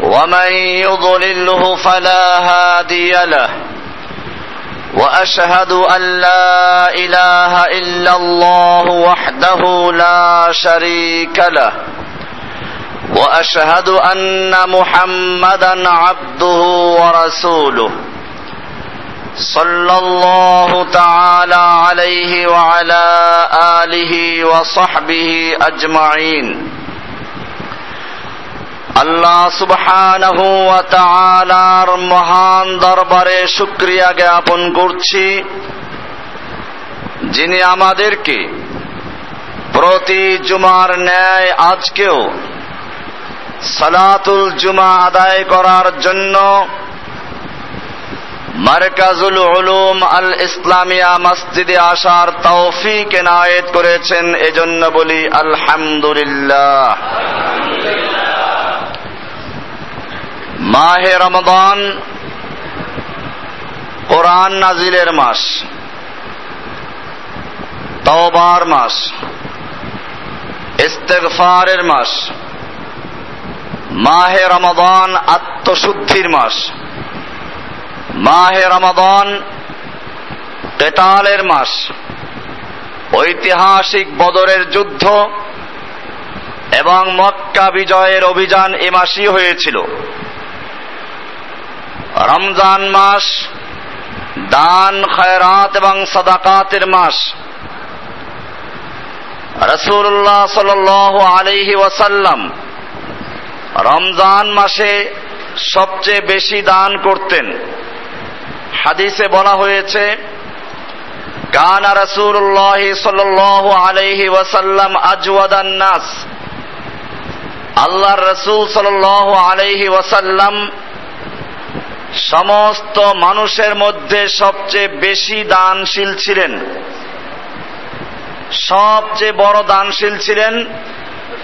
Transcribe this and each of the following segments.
ومن يضلله فلا هادي له. وأشهد أن لا إله إلا الله وحده لا شريك له. وأشهد أن محمدا عبده ورسوله. صلى الله تعالى عليه وعلى آله وصحبه أجمعين. আল্লাহ সুবহানাহু ওয়া তাআলার মহান দরবারে শুকরিয়া জ্ঞাপন করছি। যিনি আমাদেরকে প্রতি জুমার ন্যায় আজকেও সালাতুল জুমা আদায় করার জন্য মার্কাজুল উলুম আল ইসলামিয়া মসজিদে আসার তৌফিক এনায়েত করেছেন। এজন্য বলি আলহামদুলিল্লাহ। মাহে রমদান কোরআন নাজিলের মাস, তওবার মাস, ইস্তেগফারের মাস, মাহে রমদান আত্মশুদ্ধির মাস, মাহে রমদান কেতালের মাস, ঐতিহাসিক বদরের যুদ্ধ এবং মক্কা বিজয়ের অভিযান এ মাসই হয়েছিল। রমজান মাস, দান, খয়রাত এবং সদাকাতের মাস। রসুল্লাহ সাল আলহি ওয়াসাল্লাম রমজান মাসে সবচেয়ে বেশি দান করতেন। হাদিসে বলা হয়েছে, কানা রসুল্লাহ সাল আলহি ওয়াসাল্লাম আজওয়াদান নাস। আল্লাহর রসুল সাল আলহি ওয়াসাল্লাম সমস্ত মানুষের মধ্যে সবচেয়ে বেশি দানশীল ছিলেন। সবচেয়ে বড় দানশীল ছিলেন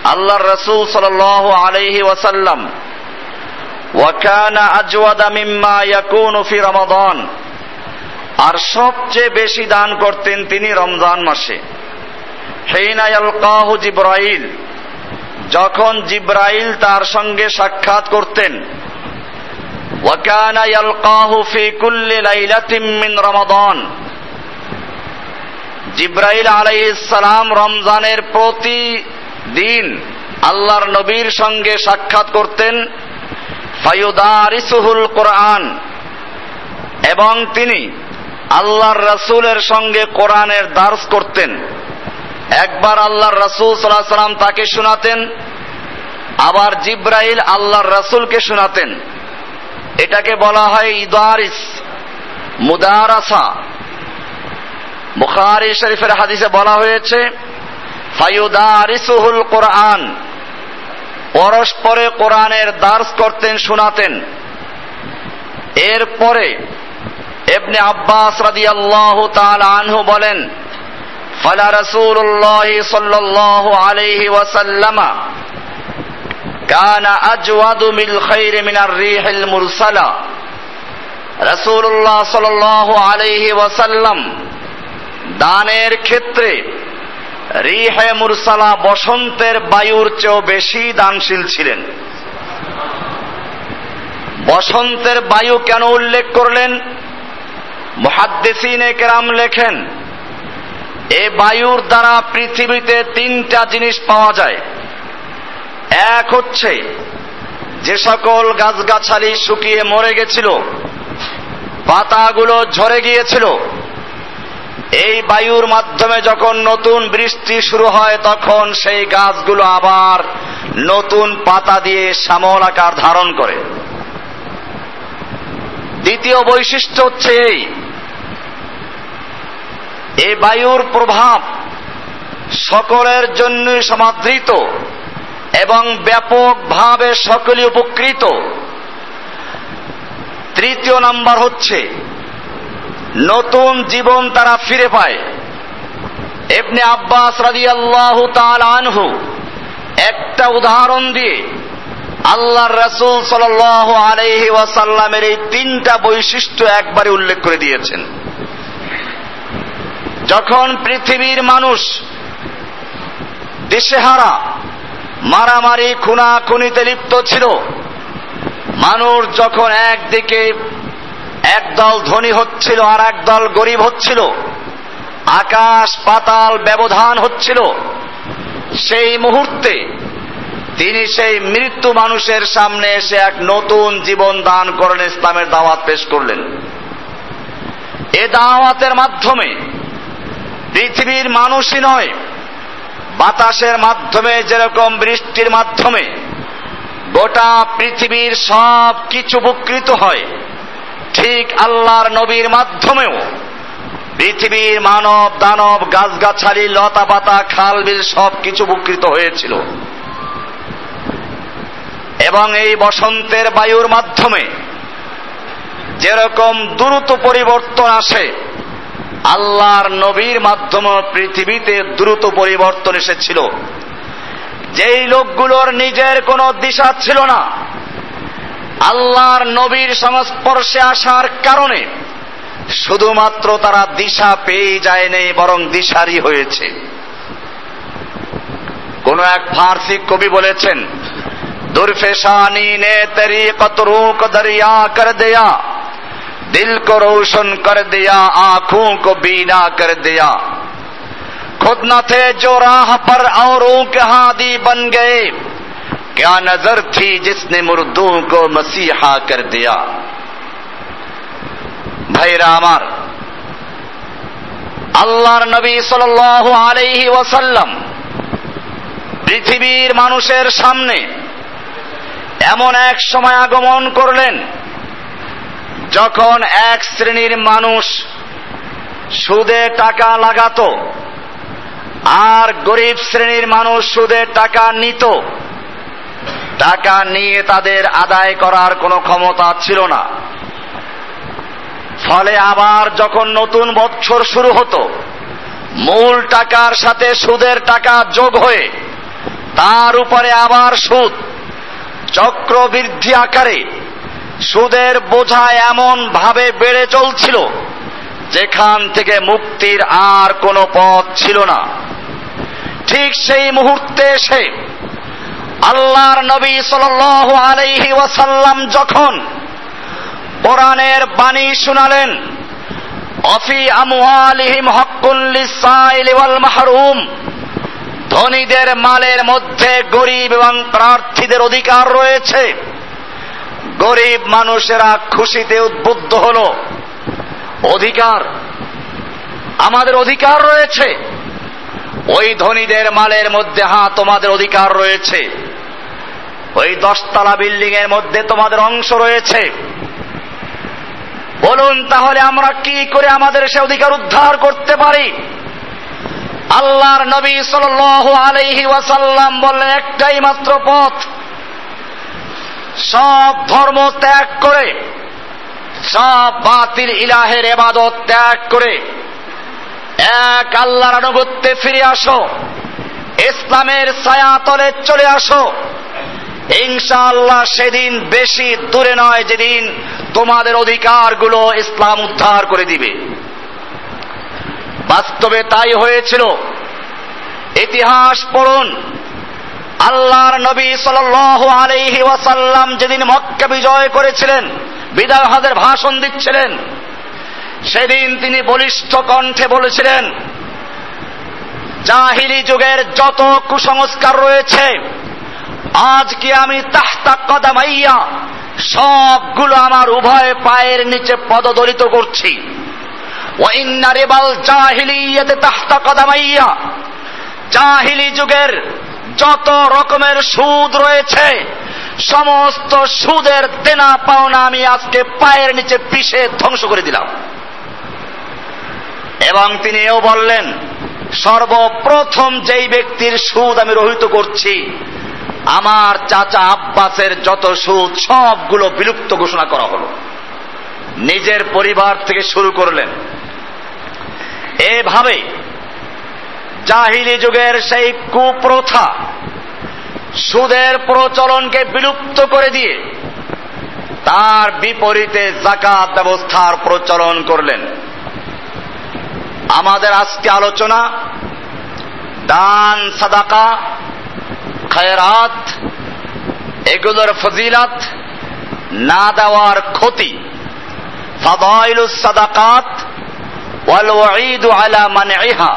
আল্লাহর রসুল সাল আলহি ওয়াসাল্লাম। ওয়াকানা আজওয়াদা মিম্মা ইয়াকুনু ফি রমাদান। আর সবচেয়ে বেশি দান করতেন তিনি রমজান মাসে। হেইনা ইয়ালকাহু জিব্রাইল। যখন জিব্রাইল তার সঙ্গে সাক্ষাৎ করতেন وكان يلقاه في كل ليلة من رمضان জিব্রাইল সালাম রমজানের প্রতি দিন আল্লাহর নবীর সঙ্গে সাক্ষাৎ করতেন ফায়ুদারিসুহুল কোরআন এবং তিনি আল্লাহর রসুলের সঙ্গে কোরআনের দার্স করতেন একবার আল্লাহর রসুল সাল্লাহ সাল্লাম তাকে শোনাতেন আবার জিব্রাইল আল্লাহর রসুলকে শোনাতেন এটাকে বলা হয় ইদারিস, মুদারাসা। বুখারি শরীফের হাদিসে বলা হয়েছে, ফায়ুদারিসুহুল কোরআন। পরস্পরে কোরআনের দার্স করতেন, শোনাতেন। এরপরে এবনে আব্বাস রাদিয়াল্লাহু তাআলা আনহু বলেন, ফালা রাসূলুল্লাহ সাল্লাল্লাহু আলাইহি ওয়াসাল্লামা মিল মুরসালা। সাল্লাল্লাহু আলাইহি ওয়াসাল্লাম দানের ক্ষেত্রে রিহে মুরসালা বসন্তের বায়ুর চেয়েও বেশি দানশীল ছিলেন। বসন্তের বায়ু কেন উল্লেখ করলেন? মহাদ্দেশিনে কেরাম লেখেন, এ বায়ুর দ্বারা পৃথিবীতে তিনটা জিনিস পাওয়া যায়। এক হচ্ছে, যে সকল গাছগাছালি শুকিয়ে মরে গেছিল, পাতাগুলো ঝরে গিয়েছিল, এই বায়ুর মাধ্যমে যখন নতুন বৃষ্টি শুরু হয়, তখন সেই গাছগুলো আবার নতুন পাতা দিয়ে শ্যামল আকার ধারণ করে। দ্বিতীয় বৈশিষ্ট্য হচ্ছে এই এই বায়ুর প্রভাব সকলের জন্যই সমাদৃত। এবং ব্যাপকভাবে সকলে উপকৃত। তৃতীয় নাম্বার হচ্ছে, নতুন জীবন তারা ফিরে পায়। এমনি আব্বাস রাদিয়াল্লাহু তাআলা আনহু একটা উদাহরণ দিয়ে আল্লাহর রসুল সাল আলহি ওয়াসাল্লামের এই তিনটা বৈশিষ্ট্য একবারে উল্লেখ করে দিয়েছেন। যখন পৃথিবীর মানুষ, দিশেহারা মারামারি খুনা খুনিতে লিপ্ত ছিল। মানুষ যখন একদিকে একদল ধনী হচ্ছিল আর একদল গরিব হচ্ছিল, আকাশ পাতাল ব্যবধান হচ্ছিল, সেই মুহূর্তে তিনি সেই মৃত্যু মানুষের সামনে এসে এক নতুন জীবন দান করেন ইসলামের দাওয়াত পেশ করলেন। এ দাওয়াতের মাধ্যমে পৃথিবীর মানুষই নয় বাতাসের মাধ্যমে, যেরকম বৃষ্টির মাধ্যমে গোটা পৃথিবীর সব কিছু উপকৃত হয়, ঠিক আল্লাহর নবীর মাধ্যমেও পৃথিবীর মানব, দানব, গাছগাছালি লতা পাতা খাল বিল সব কিছু উপকৃত হয়েছিল। এবং এই বসন্তের বায়ুর মাধ্যমে যেরকম দ্রুত পরিবর্তন আসে আল্লাহর নবীর মাধ্যমে পৃথিবীতে দ্রুত পরিবর্তন এসেছিল। যেই লোকগুলোর নিজের কোনো দিশা ছিল না, আল্লাহর নবীর সংস্পর্শে আসার কারণে শুধুমাত্র তারা দিশা পেয়ে যায় নেই, বরং দিশারি হয়েছে। কোন এক ফার্সি কবি বলেছেন দুর্ফেশানি নে তরি কতরুক দরিয়া কর দেয়া। دل کو روشن کر دیا، آنکھوں کو بینا کر دیا۔ خود نہ تھے جو راہ پر اوروں کے ہادی بن گئے۔ کیا نظر تھی جس نے مردوں کو مسیحا کر دیا۔ بھائی رامر আল্লাহর নবী সাল্লাহ আলাইহি ওয়াসাল্লাম পৃথিবীর মানুষের সামনে এমন এক সময় আগমন করলেন যখন এক শ্রেণির মানুষ সুদে টাকা লাগাত আর গরিব শ্রেণির মানুষ সুদে টাকা নিত, টাকা নিয়ে তাদের আদায় করার কোনো ক্ষমতা ছিল না। ফলে আবার যখন নতুন বৎসর শুরু হতো, মূল টাকার সাথে সুদের টাকা যোগ হয়ে তার উপরে আবার সুদ চক্রবৃদ্ধি আকারে সুদের বোঝা এমন ভাবে বেড়ে চলছিল, যেখান থেকে মুক্তির আর কোনো পথ ছিল না। ঠিক সেই মুহূর্তে এসে আল্লাহর নবী সাল আলাইহি ওয়াসাল্লাম যখন কোরআনের বাণী শুনালেন, অফি আমওয়ালিহিম হক্কুল লিসাইল ওয়াল মাহরুম, ধনীদের মালের মধ্যে গরিব এবং প্রার্থীদের অধিকার রয়েছে। গরিব মানুষেরা খুশিতে উদ্বুদ্ধ হল। অধিকার। আমাদের অধিকার রয়েছে। ওই ধনীদের মালের মধ্যে হ্যাঁ তোমাদের অধিকার রয়েছে। ওই দশতলা বিল্ডিং এর মধ্যে তোমাদের অংশ রয়েছে। বলুন তাহলে আমরা কি করে আমাদের সে অধিকার উদ্ধার করতে পারি? আল্লাহর নবী সাল আলহি ওয়াসাল্লাম বললেন, একটাই মাত্র পথ। সব ধর্ম ত্যাগ করে, সব বাতিল ইলাহের এবাদত ত্যাগ করে, এক আল্লাহর আনুগত্যে ফিরে আসো, ইসলামের ছায়াতলে চলে আসো। ইনশাআল্লাহ সেদিন বেশি দূরে নয় যেদিন তোমাদের অধিকারগুলো ইসলাম উদ্ধার করে দিবে। বাস্তবে তাই হয়েছিল। ইতিহাস পড়ুন আল্লাহর নবী সাল আলহি ওয়াসাল্লাম যেদিন মক্কা বিজয় করেছিলেন, বিদায় হাদের ভাষণ দিচ্ছিলেন, সেদিন তিনি বলিষ্ঠ কণ্ঠে বলেছিলেন, জাহিলি যুগের যত কুসংস্কার রয়েছে আজকে আমি তাহতা কদামাইয়া, সবগুলো আমার উভয় পায়ের নিচে পদদলিত করছি। জাহিলিয়াতে তাহতা কদামাইয়া, জাহিলি যুগের যত রকমের সুদ রয়েছে, সমস্ত সুদের দেনা পাওনা আমি আজকে পায়ের নিচে পিষে ধ্বংস করে দিলাম। এবং তিনি এও বললেন, সর্বপ্রথম যেই ব্যক্তির সুদ আমি রহিত করছি, আমার চাচা আব্বাসের যত সুদ, সবগুলো বিলুপ্ত ঘোষণা করা হলো। নিজের পরিবার থেকে শুরু করলেন। এভাবে জাহিলি যুগের সেই কুপ্রথা, সুদের প্রচলনকে বিলুপ্ত করে দিয়ে তার বিপরীতে জাকাত ব্যবস্থার প্রচলন করলেন। আমাদের আজকে আলোচনা, দান, সাদাকা, খায়রাত, এগুলোর ফজিলাত, না দেওয়ার ক্ষতি ফাদাইলু সাদাকাত, ওয়াল ওয়াঈদু আলা মানইহা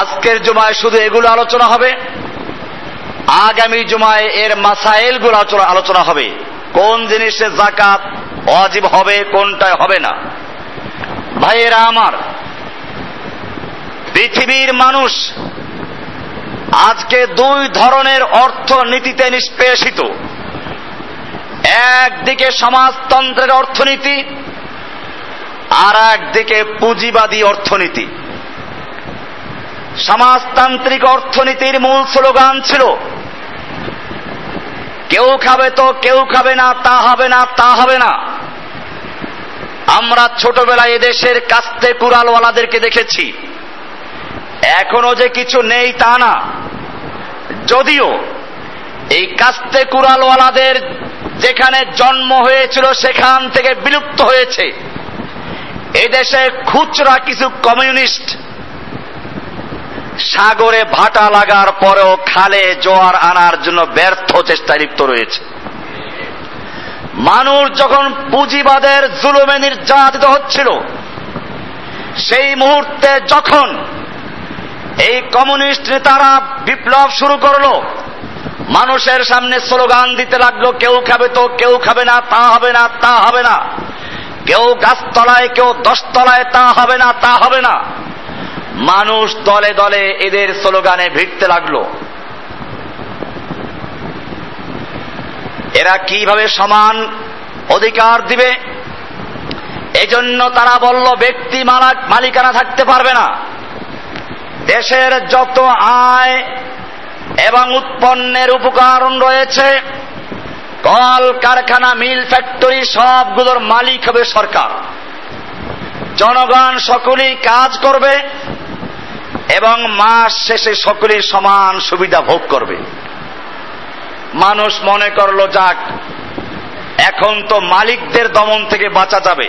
আজকের জুমায় শুধু এগুলো আলোচনা হবে? আগামী জুমায় এর মাসাইলগুলো আলোচনা হবে। কোন জিনিসে জাকাত অজীব হবে, কোনটায় হবে না? ভাইয়েরা আমার, পৃথিবীর মানুষ আজকে দুই ধরনের অর্থনীতিতে নিষ্পেষিত। একদিকে সমাজতন্ত্রের অর্থনীতি আর একদিকে পুঁজিবাদী অর্থনীতি। সমাজতান্ত্রিক অর্থনীতির মূল স্লোগান ছিল, কেউ খাবে তো কেউ খাবে না, তা হবে না, তা হবে না। আমরা ছোটবেলায় এদেশের কাস্তে কুড়ালওয়ালাদেরকে দেখেছি। এখনও যে কিছু নেই তা না। যদিও এই কাস্তে কুড়ালওয়ালাদের যেখানে জন্ম হয়েছিল, সেখান থেকে বিলুপ্ত হয়েছে। এদেশে খুচরা কিছু কমিউনিস্ট সাগরে ভাটা লাগার পরেও খালে জোয়ার আনার জন্য ব্যর্থ চেষ্টায় লিপ্ত রয়েছে। মানুষ যখন পুঁজিবাদের জুলুমে নির্যাতিত হচ্ছিল, সেই মুহূর্তে যখন এই কমিউনিস্ট নেতারা বিপ্লব শুরু করল, মানুষের সামনে স্লোগান দিতে লাগল, কেউ খাবে তো কেউ খাবে না, তা হবে না, তা হবে না। কেউ গাছতলায়, কেউ দশতলায়, তা হবে না, তা হবে না। মানুষ দলে দলে এদের স্লোগানে ভিড়তে লাগল। এরা কীভাবে সমান অধিকার দিবে? এজন্য তারা বলল, ব্যক্তি মালিকানা থাকতে পারবে না। দেশের যত আয় এবং উৎপন্নের উপকরণ রয়েছে, কল, কারখানা, মিল, ফ্যাক্টরি, সবগুলোর মালিক হবে সরকার। জনগণ সকলেই কাজ করবে। এবং মাস শেষে সকলেই সমান সুবিধা ভোগ করবে। মানুষ মনে করল, যাক, এখন তো মালিকদের দমন থেকে বাঁচা যাবে।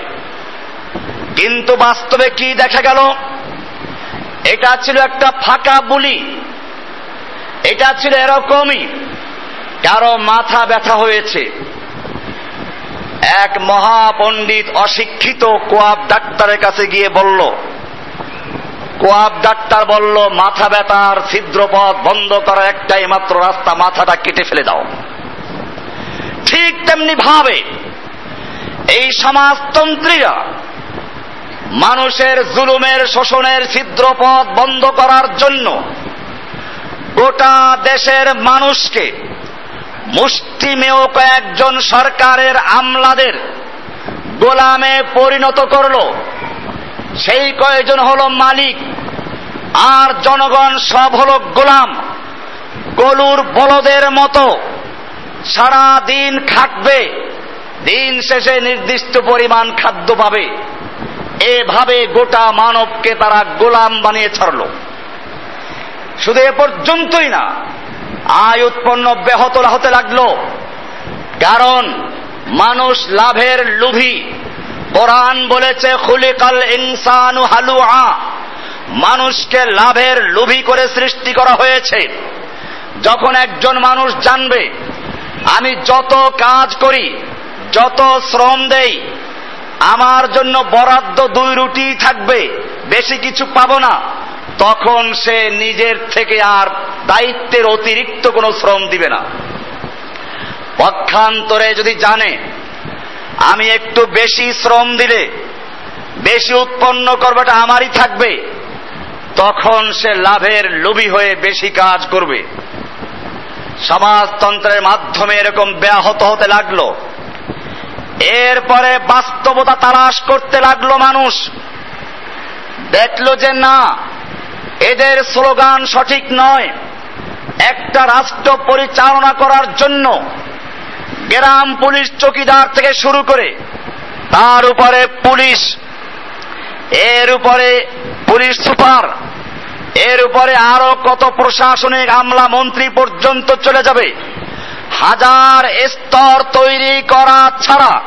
কিন্তু বাস্তবে কি দেখা গেল? এটা ছিল একটা ফাঁকা বুলি। এটা ছিল এরকমই। কারও মাথা ব্যথা হয়েছে। এক মহাপণ্ডিত অশিক্ষিত কোয়াব ডাক্তারের কাছে গিয়ে বলল কোয়াব ডাক্তার বলল, মাথা ব্যথার ছিদ্রপথ বন্ধ করার একটাই মাত্র রাস্তা, মাথাটা কেটে ফেলে দাও। ঠিক তেমনি ভাবে এই সমাজতন্ত্রীরা মানুষের জুলুমের শোষণের ছিদ্রপথ বন্ধ করার জন্য গোটা দেশের মানুষকে, মুষ্টিমেয় কয়েকজন সরকারের আমলাদের গোলামে পরিণত করল। সেই কয়েকজন হল মালিক, আর জনগণ সব হল গোলাম। গলুর বলদের মতো সারা দিন খাটবে, দিন শেষে নির্দিষ্ট পরিমাণ খাদ্য পাবে। এভাবে গোটা মানবকে তারা গোলাম বানিয়ে ছাড়ল। শুধু এ পর্যন্তই না, আয় উৎপন্ন ব্যাহত হতে লাগল, কারণ মানুষ লাভের লোভী। কোরআন বলেছে, খুলিকাল ইনসানু হালুআ মানুষকে লাভের লোভী করে সৃষ্টি করা হয়েছে। যখন একজন মানুষ জানবে, আমি যত কাজ করি, যত শ্রম দেই, আমার জন্য বরাদ্দ দুই রুটি থাকবে, বেশি কিছু পাব না, তখন সে নিজের থেকে আর দায়িত্বের অতিরিক্ত কোনো শ্রম দিবে না। পক্ষান্তরে যদি জানে আমি একটু বেশি শ্রম দিলে, বেশি উৎপন্ন করবাটা আমারই থাকবে, তখন সে লাভের লোভী হয়ে বেশি কাজ করবে। সমাজতন্ত্রের মাধ্যমে এরকম ব্যাহত হতে লাগল। এরপরে বাস্তবতা তালাশ করতে লাগল মানুষ। দেখল যে না, এদের স্লোগান সঠিক নয়। একটা রাষ্ট্র পরিচালনা করার জন্য গ্রাম পুলিশ চকিদার থেকে শুরু করে তার উপরে পুলিশ, এর উপরে পুলিশ সুপার, এর উপরে আরও কত প্রশাসনিক আমলা মন্ত্রী পর্যন্ত চলে যাবে। হাজার স্তর তৈরি করা ছাড়া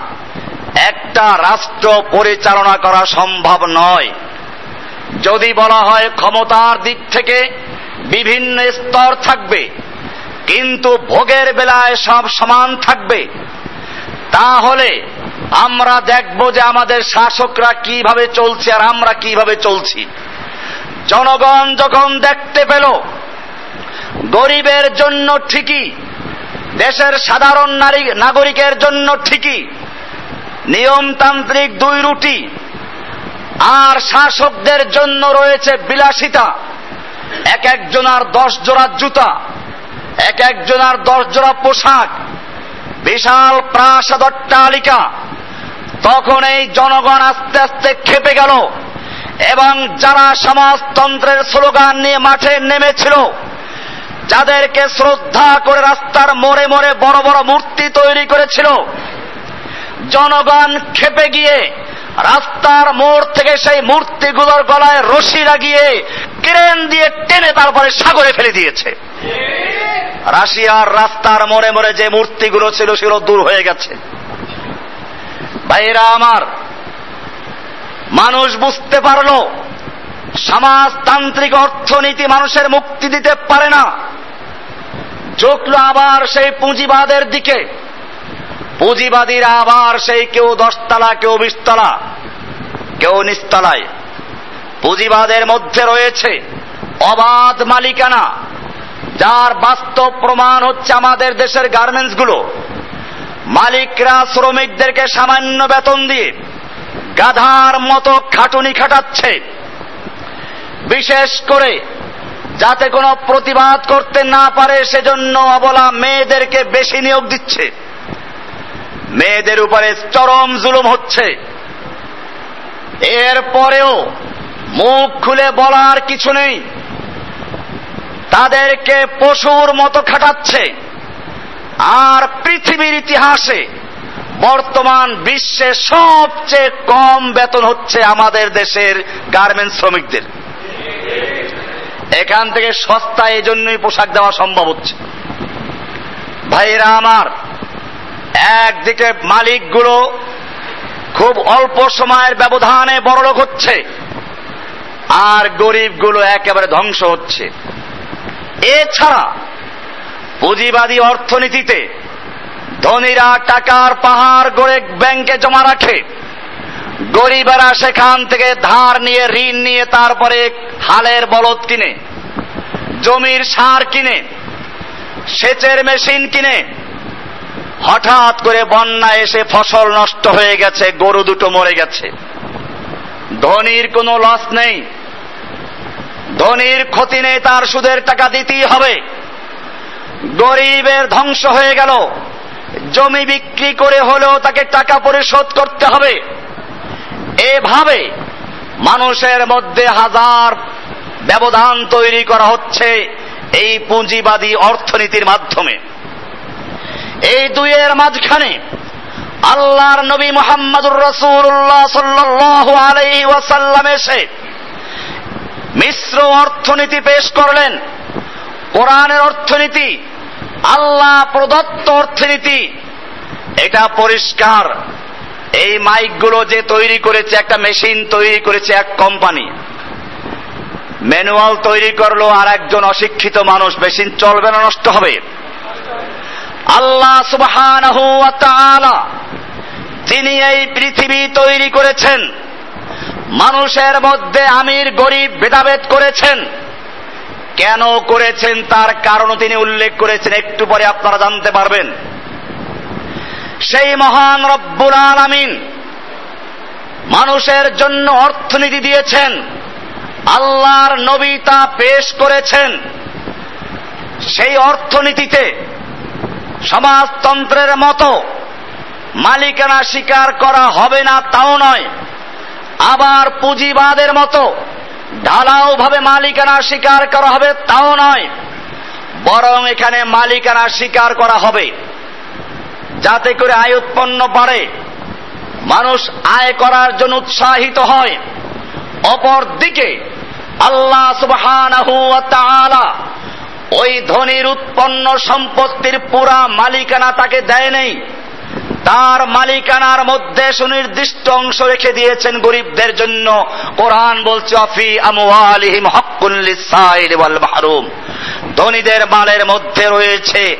একটা রাষ্ট্র পরিচালনা করা সম্ভব নয়। যদি বলা হয় ক্ষমতার দিক থেকে বিভিন্ন স্তর থাকবে কিন্তু ভোগের বেলায় সব সমান থাকবে। তাহলে আমরা দেখব যে আমাদের শাসকরা কীভাবে চলছে আর আমরা কীভাবে চলছি। জনগণ যখন দেখতে পেল, গরিবের জন্য ঠিকই, দেশের সাধারণ নারী, নাগরিকের জন্য ঠিকই, নিয়মতান্ত্রিক দুই রুটি, আর শাসকদের জন্য রয়েছে বিলাসিতা, এক একজনার দশ জোড়া জুতা এক একজনার দশ জোড়া পোশাক, বিশাল প্রাসাদ অট্টালিকা তখন এই জনগণ আস্তে আস্তে খেপে গেল এবং যারা সমাজতন্ত্রের স্লোগান নিয়ে মাঠে নেমেছিল, যাদেরকে শ্রদ্ধা করে রাস্তার মোড়ে মোড়ে বড় বড় মূর্তি তৈরি করেছিল, জনগণ খেপে গিয়ে রাস্তার মোড় থেকে সেই মূর্তিগুলোর গলায় রশি লাগিয়ে ক্রেন দিয়ে টেনে তারপরে সাগরে ফেলে দিয়েছে। রাশিয়ার রাস্তার মোড়ে মোড়ে যে মূর্তিগুলো ছিল সেগুলো দূর হয়ে গেছে। ভাইরা আমার, মানুষ বুঝতে পারল, সমাজতান্ত্রিক অর্থনীতি মানুষের মুক্তি দিতে পারে না। ঝুঁকলো আবার সেই পুঁজিবাদের দিকে। পুঁজিবাদীরা আবার সেই কেউ দশতলা, কেউ বিশতলা, কেউ নিস্তলায় পুঁজিবাদের মধ্যে রয়েছে অবাধ মালিকানা। যার বাস্তব প্রমাণ হচ্ছে আমাদের দেশের গার্মেন্টসগুলো। মালিকরা শ্রমিকদেরকে সামান্য বেতন দিয়ে গাধার মতো খাটুনি খাটাচ্ছে। বিশেষ করে যাতে কোনো প্রতিবাদ করতে না পারে, সেজন্য অবলা মেয়েদেরকে বেশি নিয়োগ দিচ্ছে। মেয়েদের উপরে চরম জুলুম হচ্ছে। এরপরেও মুখ খুলে বলার কিছু নেই। তাদেরকে পশুর মতো খাটাচ্ছে। আর পৃথিবীর ইতিহাসে বর্তমান বিশ্বে সবচেয়ে কম বেতন হচ্ছে আমাদের দেশের গার্মেন্টস শ্রমিকদের। এখান থেকে সস্তা এই জন্যই পোশাক দেওয়া সম্ভব হচ্ছে। ভাইরা আমার, একদিকে মালিকগুলো খুব অল্প সময়ের ব্যবধানে বড়লোক হচ্ছে, আর গরিবগুলো একেবারে ধ্বংস হচ্ছে। এছাড়া পুঁজিবাদী অর্থনীতিতে ধনীরা টাকার পাহাড় গড়ে ব্যাংকে জমা রাখে। গরিবেরা সেখান থেকে ধার নিয়ে, ঋণ নিয়ে তারপরে হালের বলদ কিনে, জমির সার কিনে, সেচের মেশিন কিনে। হঠাৎ করে বন্যা এসে ফসল নষ্ট হয়ে গেছে, গরু দুটো মরে গেছে। ধনির কোনো লস নেই। ধনির ক্ষতি নেই, তার সুদের টাকা দিতেই হবে। গরিবের ধ্বংস হয়ে গেল। জমি বিক্রি করে হলেও তাকে টাকা পরিশোধ করতে হবে। এভাবে মানুষের মধ্যে হাজার ব্যবধান তৈরি করা হচ্ছে এই পুঁজিবাদী অর্থনীতির মাধ্যমে। এই দুইয়ের মাঝখানে আল্লাহর নবী মোহাম্মদুর রসুল্লাহ সাল্লাহ আলাই ওয়াসাল্লাম এসে মিশ্র অর্থনীতি পেশ করলেন। কোরআনের অর্থনীতি, আল্লাহ প্রদত্ত অর্থনীতি, এটা পরিষ্কার। এই মাইকগুলো যে তৈরি করেছে, একটা মেশিন তৈরি করেছে এক কোম্পানি। ম্যানুয়াল তৈরি করল আর একজন অশিক্ষিত মানুষ। মেশিন চলবে না, নষ্ট হবে। আল্লাহ সুবহান তিনি এই পৃথিবী তৈরি করেছেন। মানুষের মধ্যে আমির গরিব ভেদাভেদ করেছেন। কেন করেছেন তার কারণ তিনি উল্লেখ করেছেন, একটু পরে আপনারা জানতে পারবেন। সেই মহান রব্বুল আলামিন মানুষের জন্য অর্থনীতি দিয়েছেন, আল্লাহর নবী তা পেশ করেছেন। সেই অর্থনীতিতে সমাজতন্ত্রের মতো মালিকানা স্বীকার করা হবে না, তাও নয়। আবার পুঁজিবাদের মতো ঢালাও ভাবে মালিকানা স্বীকার করা হবে, তাও নয়। বরং এখানে মালিকানা স্বীকার করা হবে। যাতে করে আয় উৎপন্ন বাড়ে। মানুষ আয় করার জন্য উৎসাহিত হয়। অপর দিকে আল্লাহ তাআলা ওই ধনির উৎপন্ন সম্পত্তির পুরা মালিকানা তাকে দেয় নেই। তার মালিকানার মধ্যে সুনির্দিষ্ট অংশ রেখে দিয়েছেন গরিবদের জন্য। কোরআন বলছে, অফি আমওয়ালিহিম হক্কুল লিসাইল ওয়াল মাহরুম। ধনীদের মালের মধ্যে রয়েছে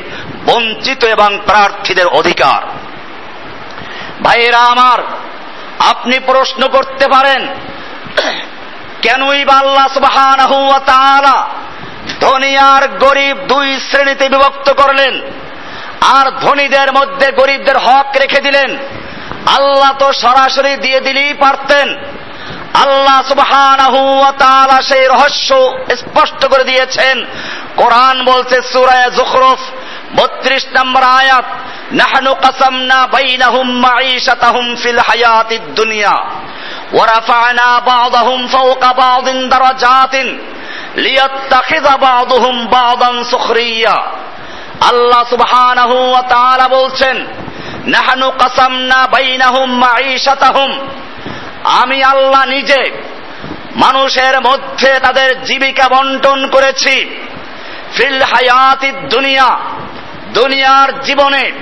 বঞ্চিত এবং প্রার্থীদের অধিকার। ভাইয়েরা আমার, আপনি প্রশ্ন করতে পারেন, কেনই বা আল্লাহ সুবহানাহু ধনী আর গরিব দুই শ্রেণীতে বিভক্ত করলেন? আর ধনীদের মধ্যে গরিবদের হক রেখে দিলেন। আল্লাহ তো সরাসরি দিয়ে দিলেই পারতেন। আল্লাহ সুবাহ সেই রহস্য স্পষ্ট করে দিয়েছেন। কোরআন বলছে, সুরায় জুখরফ, বত্রিশ নম্বর আয়াত, নাহনু কাসামনা বাইনাহুম মাইশাতাহুম ফিল হায়াতি দুনিয়া ওয়ারাফানা বাদাহুম ফাওকা বাদিন দারাজাতিন লিয়াত্তাখিযা বাদহুম বাদান সুখরিয়া। আল্লাহ সুবহানাহু ওয়া তাআলা বলছেন, নাহনু কাসামনা বাইনাহুম মাঈশাতাহুম। আমি আল্লাহ নিজে মানুষের মধ্যে তাদের জীবিকা বন্টন করেছি। ফিল হায়াতিদ দুনিয়া, দুনিয়ার জীবনে,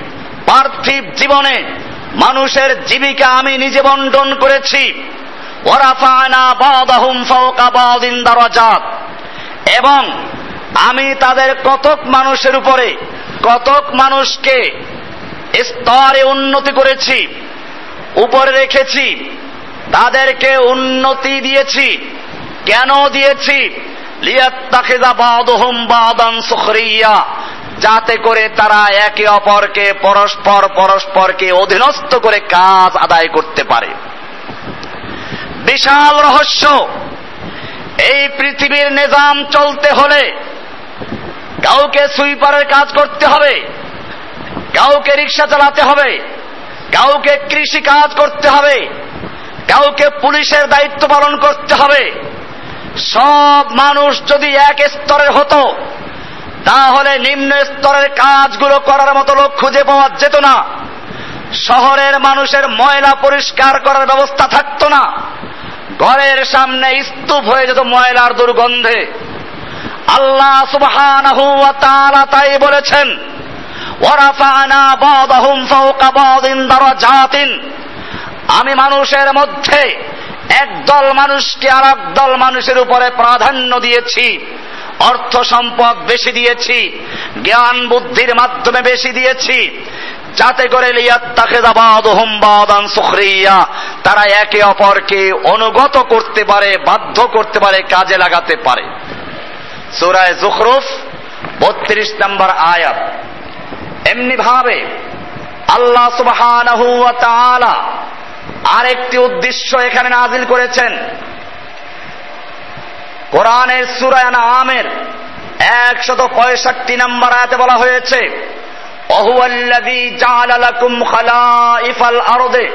পার্থিব জীবনে মানুষের জীবিকা আমি নিজে বন্টন করেছি। ওরাফানা বাদাহুম ফাওকা বাদিন দারাজাত। এবং আমি তাদের কতক মানুষের উপরে, কতক মানুষকে স্তরে উন্নতি করেছি, উপরে রেখেছি, তাদেরকে উন্নতি দিয়েছি, কেন দিয়েছি? যাতে করে তারা একে অপরকে পরস্পর পরস্পরকে অধীনস্থ করে কাজ আদায় করতে পারে। বিশাল রহস্য, এই পৃথিবীর নিজাম চলতে হলে কাউকে সুইপারের কাজ করতে হবে, কাউকে রিক্সা চালাতে হবে, কাউকে কৃষি কাজ করতে হবে, কাউকে পুলিশের দায়িত্ব পালন করতে হবে। সব মানুষ যদি এক স্তরের হতো, তাহলে নিম্ন স্তরের কাজগুলো করার মতো লোক খুঁজে পাওয়া যেত না। শহরের মানুষের ময়লা পরিষ্কার করার ব্যবস্থা থাকতো না। ঘরের সামনে স্তূপ হয়ে যেত ময়লার দুর্গন্ধে। আল্লাহ সুবহানাহু তাই বলেছেন আমি মানুষের মধ্যে একদল মানুষকে আর দল মানুষের উপরে প্রাধান্য দিয়েছি, অর্থ সম্পদ বেশি দিয়েছি, জ্ঞান বুদ্ধির মাধ্যমে বেশি দিয়েছি, যাতে করে তারা একে অপরকে অনুগত করতে পারে, বাধ্য করতে পারে, কাজে লাগাতে পারে। সুরায় জুখরুফ, বত্রিশ নম্বর আয়াত। এমনি ভাবে আল্লাহ সুবাহ আরেকটি উদ্দেশ্য এখানে নাজিল করেছেন। কোরআনের সুরায়ন আমের একশত পঁয়ষট্টি নম্বর আয়াতে বলা হয়েছে আরদে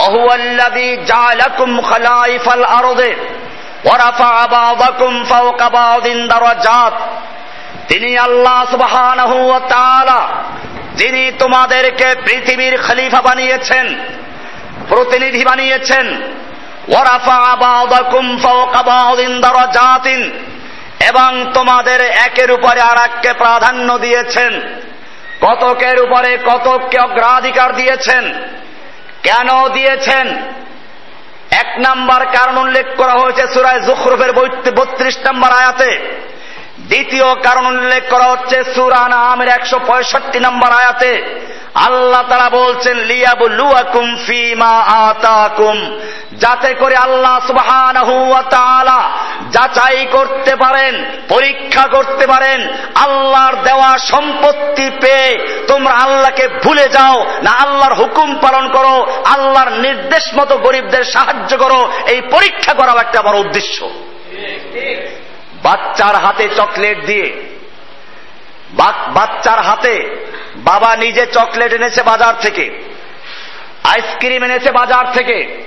অহুয়াল্লাযী জাআলাকুম খালাইফাল আরদে ওয়ারাফা বা'দাকুম ফাওকা বা'দিন দারাজাত তিনি আল্লাহ তাআলা, যিনি তোমাদেরকে পৃথিবীর খলিফা বানিয়েছেন, প্রতিনিধি বানিয়েছেন। এবং তোমাদের একের উপরে আর এককে প্রাধান্য দিয়েছেন। কতকের উপরে কতককে অগ্রাধিকার দিয়েছেন? কেন দিয়েছেন? নাম্বার কারণ উল্লেখ করা হয়েছে সুরায় জুখরুফের বত্রিশ নাম্বার আয়াতে। দ্বিতীয় কারণ উল্লেখ করা হচ্ছে সুরান আমের একশো পঁয়ষট্টি নাম্বার আয়াতে। আল্লাহ তারা বলছেন ফিমা আতাকুম। যাতে করে আল্লাহ তাআলা যাচাই করতে পারেন, পরীক্ষা করতে পারেন, আল্লাহর দেওয়া সম্পত্তি পেয়ে তোমরা আল্লাহকে ভুলে যাও, না আল্লাহর হুকুম পালন করো, আল্লাহর নির্দেশ মতো গরিবদের সাহায্য করো, এই পরীক্ষা করাও একটা বড় উদ্দেশ্য। বাচ্চার হাতে চকলেট দিয়ে বাচ্চার হাতে বাবা নিজে চকলেট এনেছে বাজার থেকে, আইসক্রিম এনেছে বাজার থেকে,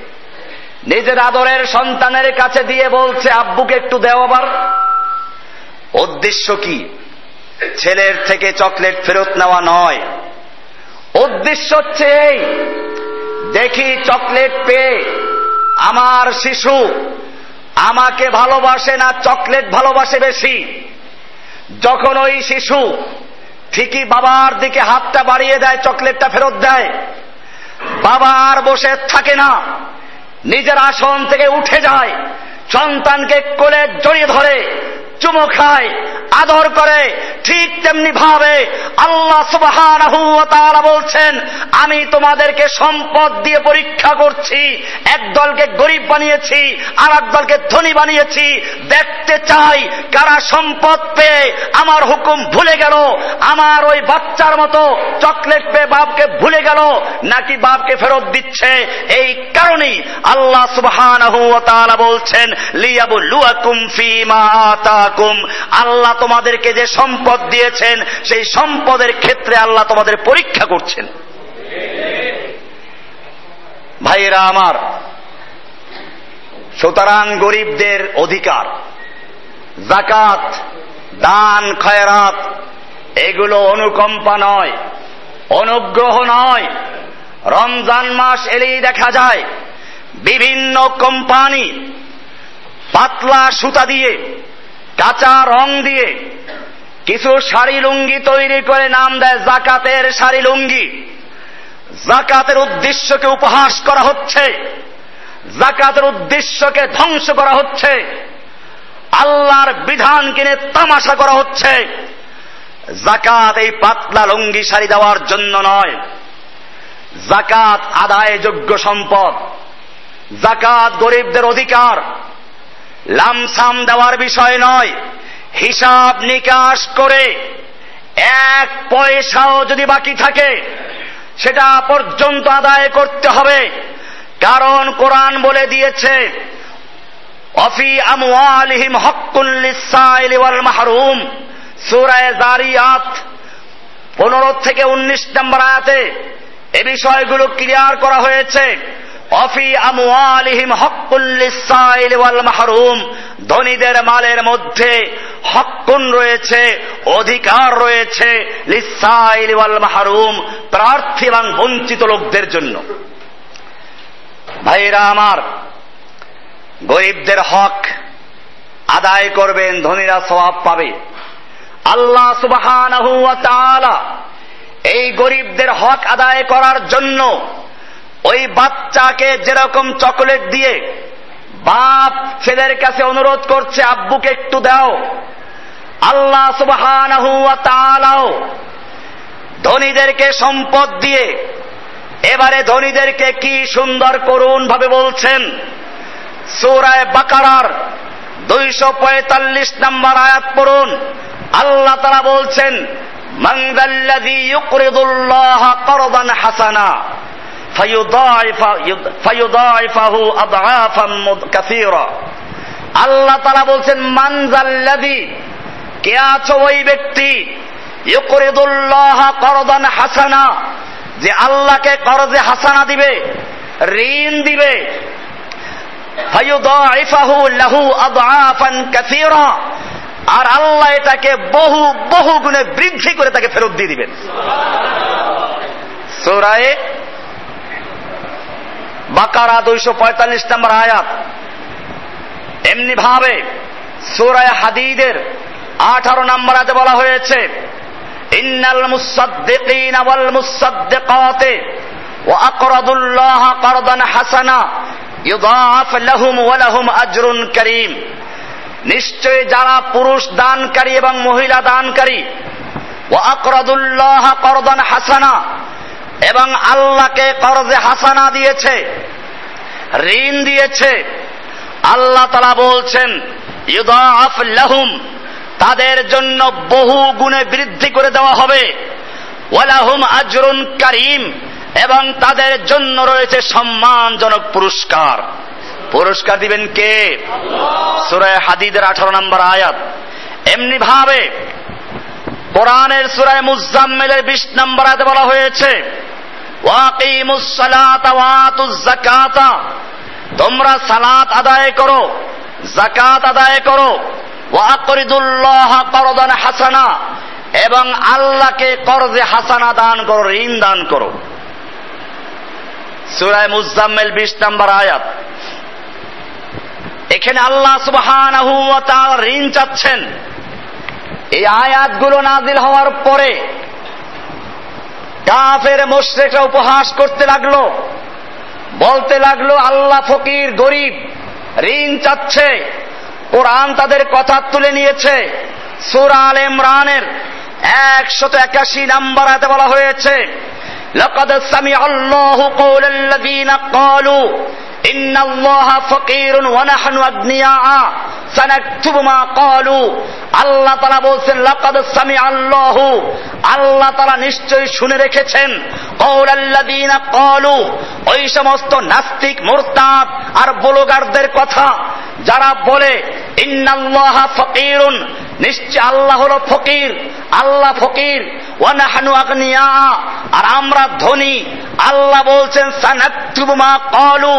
নিজের আদরের সন্তানের কাছে দিয়ে বলছে, আব্বুকে একটু দেও আবার। উদ্দেশ্য কি? ছেলের থেকে চকলেট ফেরত নেওয়া নয়। উদ্দেশ্য হচ্ছে এই, দেখি চকলেট পেয়ে আমার শিশু আমাকে ভালোবাসে না চকলেট ভালোবাসে বেশি? যখন ওই শিশু ঠিকই বাবার দিকে হাতটা বাড়িয়ে দেয়, চকলেটটা ফেরত দেয় বাবা আর বসে থাকে না, নিজের আসন থেকে উঠে যায়, সন্তানকে কোলে জড়িয়ে ধরে চুমো খায়, আদর করে, ঠিক তেমনি ভাবে আল্লাহ সুবাহান বলছেন, আমি তোমাদেরকে সম্পদ দিয়ে পরীক্ষা করছি, এক দলকে গরিব বানিয়েছি আর এক দলকে ধনী বানিয়েছি, দেখতে চাই কারা সম্পদ পেয়ে আমার হুকুম ভুলে গেল, আমার ওই বাচ্চার মতো চকলেট পেয়ে বাপকে ভুলে গেল, নাকি বাপকে ফেরত দিচ্ছে, এই কারণেই আল্লাহ সুবাহান বলছেন লিয়াবু লুয়াকুম ফিমা আতা আল্লাহ তোমাদেরকে যে সম্পদ দিয়েছেন, সেই সম্পদের ক্ষেত্রে আল্লাহ তোমাদের পরীক্ষা করছেন। ভাইয়েরা আমার, সুতরাং গরিবদের অধিকার জাকাত দান, খয়রাত, এগুলো অনুকম্পা নয়, অনুগ্রহ নয়। রমজান মাস এলেই দেখা যায়, বিভিন্ন কোম্পানি পাতলা সুতা দিয়ে কাঁচা রং দিয়ে কিছু শাড়ি লুঙ্গি তৈরি করে নাম দেয় জাকাতের শাড়ি লুঙ্গি। জাকাতের উদ্দেশ্যকে উপহাস করা হচ্ছে। জাকাতের উদ্দেশ্যকে ধ্বংস করা হচ্ছে। আল্লাহর বিধান কিনে তামাশা করা হচ্ছে। জাকাত এই পাতলা লুঙ্গি শাড়ি দেওয়ার জন্য নয়। জাকাত আদায় যোগ্য সম্পদ। জাকাত গরিবদের অধিকার। লামসাম দেওয়ার বিষয় নয়। হিসাব নিকাশ করে এক পয়সাও যদি বাকি থাকে, সেটা পর্যন্ত আদায় করতে হবে। কারণ কোরআন বলে দিয়েছে, অফি আমওয়ালিহিম হকুল্লিসাইল ওয়াল মাহরুম। সুরায় জারিয়াত পনেরো থেকে উনিশ নম্বর আয়াতে এ বিষয়গুলো ক্লিয়ার করা হয়েছে। অফি মাহরুম। ধনীদের মালের মধ্যে হকুন রয়েছে, অধিকার রয়েছে লিসাইল ওয়াল মাহরুম, প্রার্থী এবং বঞ্চিত লোকদের জন্য। ভাইরা আমার, গরিবদের হক আদায় করবেন, ধনীরা স্বভাব পাবে। আল্লাহ সুবাহান এই গরিবদের হক আদায় করার জন্য ওই বাচ্চাকে যেরকম চকলেট দিয়ে বাপ ছেলের কাছে অনুরোধ করছে, আব্বুকে একটু দাও। আল্লাহ সুবাহান ধনীদেরকে সম্পদ দিয়ে এবারে ধনীদেরকে কি সুন্দর করুন ভাবে বলছেন। সৌরায় বাকারার দুইশো পঁয়তাল্লিশ নম্বর আয়াত পড়ুন। আল্লাহ তারা বলছেন মঙ্গল্লাদি ইউকরিদুল্লাহ করদান হাসানা। আল্লাহ তারা বলছেন মানজাল্লাদি কে আছো ওই ব্যক্তি? করদান হাসানা, যে আল্লাহকে করজে হাসানা দিবে, ঋণ দিবে। আর আল্লাহ এটাকে বহু বহু গুণে বৃদ্ধি করে তাকে ফেরত দিয়ে দিবেন। সোরায় বাকারা দুইশো পঁয়তাল্লিশ নম্বর আয়াত। এমনি ভাবে সুরায় হাদিদের আঠারো নম্বর আয়াতে বলা হয়েছে, ইন্নাল মুসাদ্দিকিন ওয়াল মুসাদ্দিকাতে ওয়া আকরাদুল্লাহ কারদান হাসানা ইউদাফ লাহুম ওয়া লাহুম আজরুন করিম। নিশ্চয় যারা পুরুষ দানকারী এবং মহিলা দানকারী, ওয়া আকরাদুল্লাহ করদান হাসানা এবং আল্লাহকে করজে হাসানা দিয়েছে ঋণ দিয়েছে। আল্লাহ তালা বলছেন ইউদাফ লাহুম। তাদের জন্য বহু গুণে বৃদ্ধি করে দেওয়া হবে। ওয়ালাহুম আজরুন কারিম। এবং তাদের জন্য রয়েছে সম্মানজনক পুরস্কার। পুরস্কার দিবেন কে? সুরায় হাদিদের আঠারো নম্বর আয়াত। এমনি ভাবে কোরআনের সুরায় মুজাম্মেলের বিশ নম্বর আয়াতে বলা হয়েছে তোমরা সালাত আদায় করো জাকাত আদায় করো। হাসানা, এবং আল্লাহকে করজে হাসানা দান করো, ঋণ দান করো। সুরায় মুজাম্মেল বিশ নাম্বার আয়াত। এখানে আল্লাহ সুবহান ঋণ চাচ্ছেন। এই আয়াতগুলো নাজিল হওয়ার পরে কাফের মোশরেকরা উপহাস করতে লাগলো বলতে লাগলো আল্লাহ ফকির গরিব ঋণ চাচ্ছে কোরআন তাদের কথা তুলে নিয়েছে সুরা আল ইমরানের একশত একাশি নাম্বার আয়াতে বলা হয়েছে لقد سمع الله قول الذين قالوا إن الله فقير ونحن أغنياء سنكتب ما قالوا আল্লাহ তারা বলছেন লাকাদ সামি আল্লাহ আল্লাহ তারা নিশ্চয়ই শুনে রেখেছেন কৌলাল্লাদিনা কলু ওই সমস্ত নাস্তিক মোরতাদ আর বলগারদের কথা যারা বলে ইন্নাল্লাহ ফকিরুন নিশ্চয় আল্লাহ হলো ফকির আল্লাহ ফকির ওয়ানাহানু আগনিয়া আর আমরা ধনী আল্লাহ বলছেন সানাক্তুবুমা কলু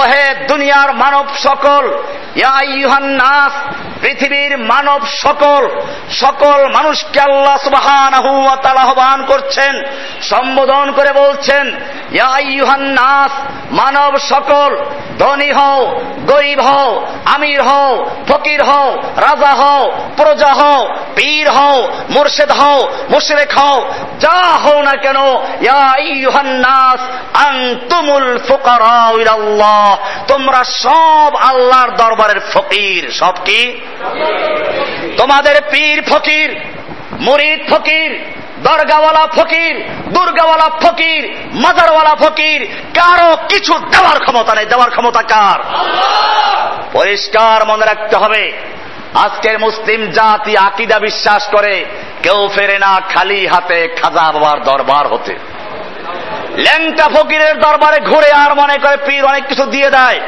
ওহে দুনিয়ার মানব সকল নাস, পৃথিবীর মানব সকল সকল মানুষকে আল্লাহ তাআলা আহ্বান করছেন, সম্বোধন করে বলছেন নাস, মানব সকল, ধনী হও, গরিব হও, আমির হও, ফকির হও, রাজা হও, প্রজা হও, পীর হও, মুর্শেদ হও, মুশরিক হও, যা হও না কেন নাস, আনতুমুল ফুকারা তোমরা সব আল্লাহর দরবারের ফকির। সব কি? তোমাদের পীর ফকির, মুরিদ ফকির, দরগাওয়ালা ফকির, দুর্গাওয়ালা ফকির, মাজারওয়ালা ফকির, কারও কিছু দেওয়ার ক্ষমতা নেই। দেওয়ার ক্ষমতা কার? পরিষ্কার মনে রাখতে হবে, আজকের মুসলিম জাতি আকিদা বিশ্বাস করে, কেউ ফেরে না খালি হাতে খাজা বাবার দরবার হতে। ল্যাংটা ফকিরের দরবারে ঘুরে আর মনে করে পীর অনেক কিছু দিয়ে দেয়।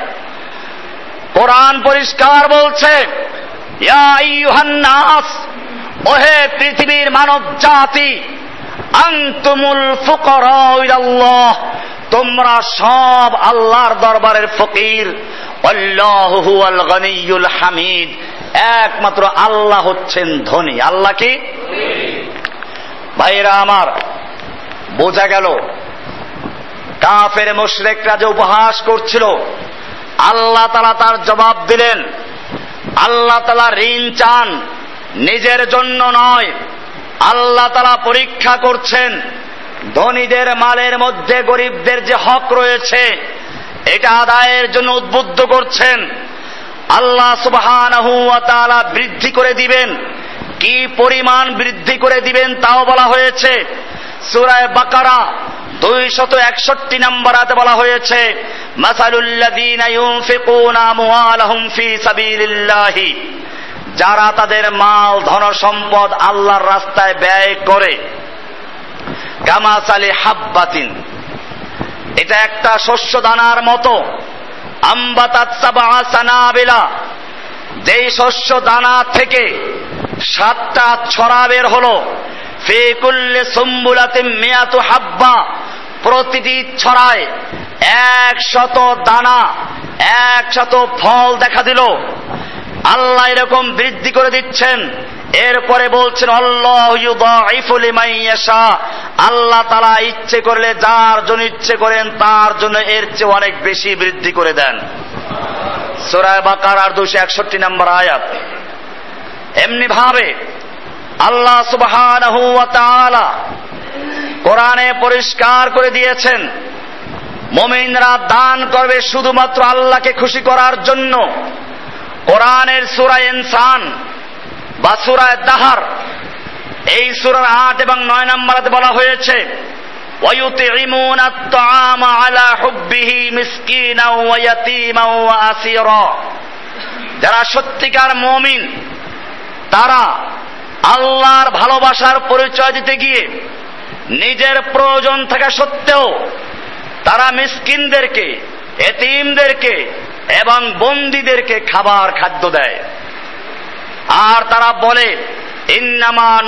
কোরআন পরিষ্কার বলছে ওহে পৃথিবীর মানব জাতি আন্তুমুল ফুকরাল্লাহ তোমরা সব আল্লাহর দরবারের ফকির। আল্লাহুল গনিয়ুল হামিদ একমাত্র আল্লাহ হচ্ছেন ধনী। আল্লাহ কি? ভাইরা আমার বোঝা গেল কাফের মুশরেকরা যে উপহাস করছিল, আল্লাহ তালা তার জবাব দিলেন, আল্লাহ তালা ঋণ চান, নিজের জন্য নয়, আল্লাহ তালা পরীক্ষা করছেন, ধনীদের মালের মধ্যে গরিবদের যে হক রয়েছে, এটা আদায়ের জন্য উদ্বুদ্ধ করছেন, আল্লাহ সুবহান বৃদ্ধি করে দিবেন, কি পরিমাণ বৃদ্ধি করে দিবেন তাও বলা হয়েছে সুরায় বাকারা দুই একষট্টি নম্বর হাতে বলা হয়েছে যারা তাদের মাল, ধন, সম্পদ আল্লাহর রাস্তায় ব্যয় করে। গামাসালি হাব্বাতিন, এটা একটা শস্য দানার মতো আম্বাতাৎসাবাসানাবিলা যেই শস্য দানা থেকে সাতটা ছড়া বের হলো ফেকুল্লে সুম্বুলাতে মেয়াতু হাব্বা। প্রতিটি ছড়ায় একশত দানা, একশত ফল দেখা দিল। আল্লাহ এরকম বৃদ্ধি করে দিচ্ছেন। এরপরে বলছেন, আল্লাহ তালা ইচ্ছে করলে যার জন্য ইচ্ছে করেন, তার জন্য এর চেয়ে অনেক বেশি বৃদ্ধি করে দেন। সোরায় বাকার আর দুশো একষট্টি নম্বর আয়াত। এমনি ভাবে আল্লাহ সুবাহ কোরআনে পরিষ্কার করে দিয়েছেন মোমিনরা দান করবে শুধুমাত্র আল্লাহকে খুশি করার জন্য কোরআনের সুরা ইনসান বা সুরায় দাহার এই সুরার আট এবং নয় নম্বরাতে বলা হয়েছে ويطعمون الطعام على حبه مسكينا ويتيما واسيرا যারা সত্যিকার মমিন তারা আল্লাহর ভালোবাসার পরিচয় দিতে গিয়ে নিজের প্রয়োজন থাকা সত্ত্বেও তারা মিসকিনদেরকে, এতিমদেরকে এবং বন্দীদেরকে খাবার খাদ্য দেয়। আর তারা বলে, ইন্নামা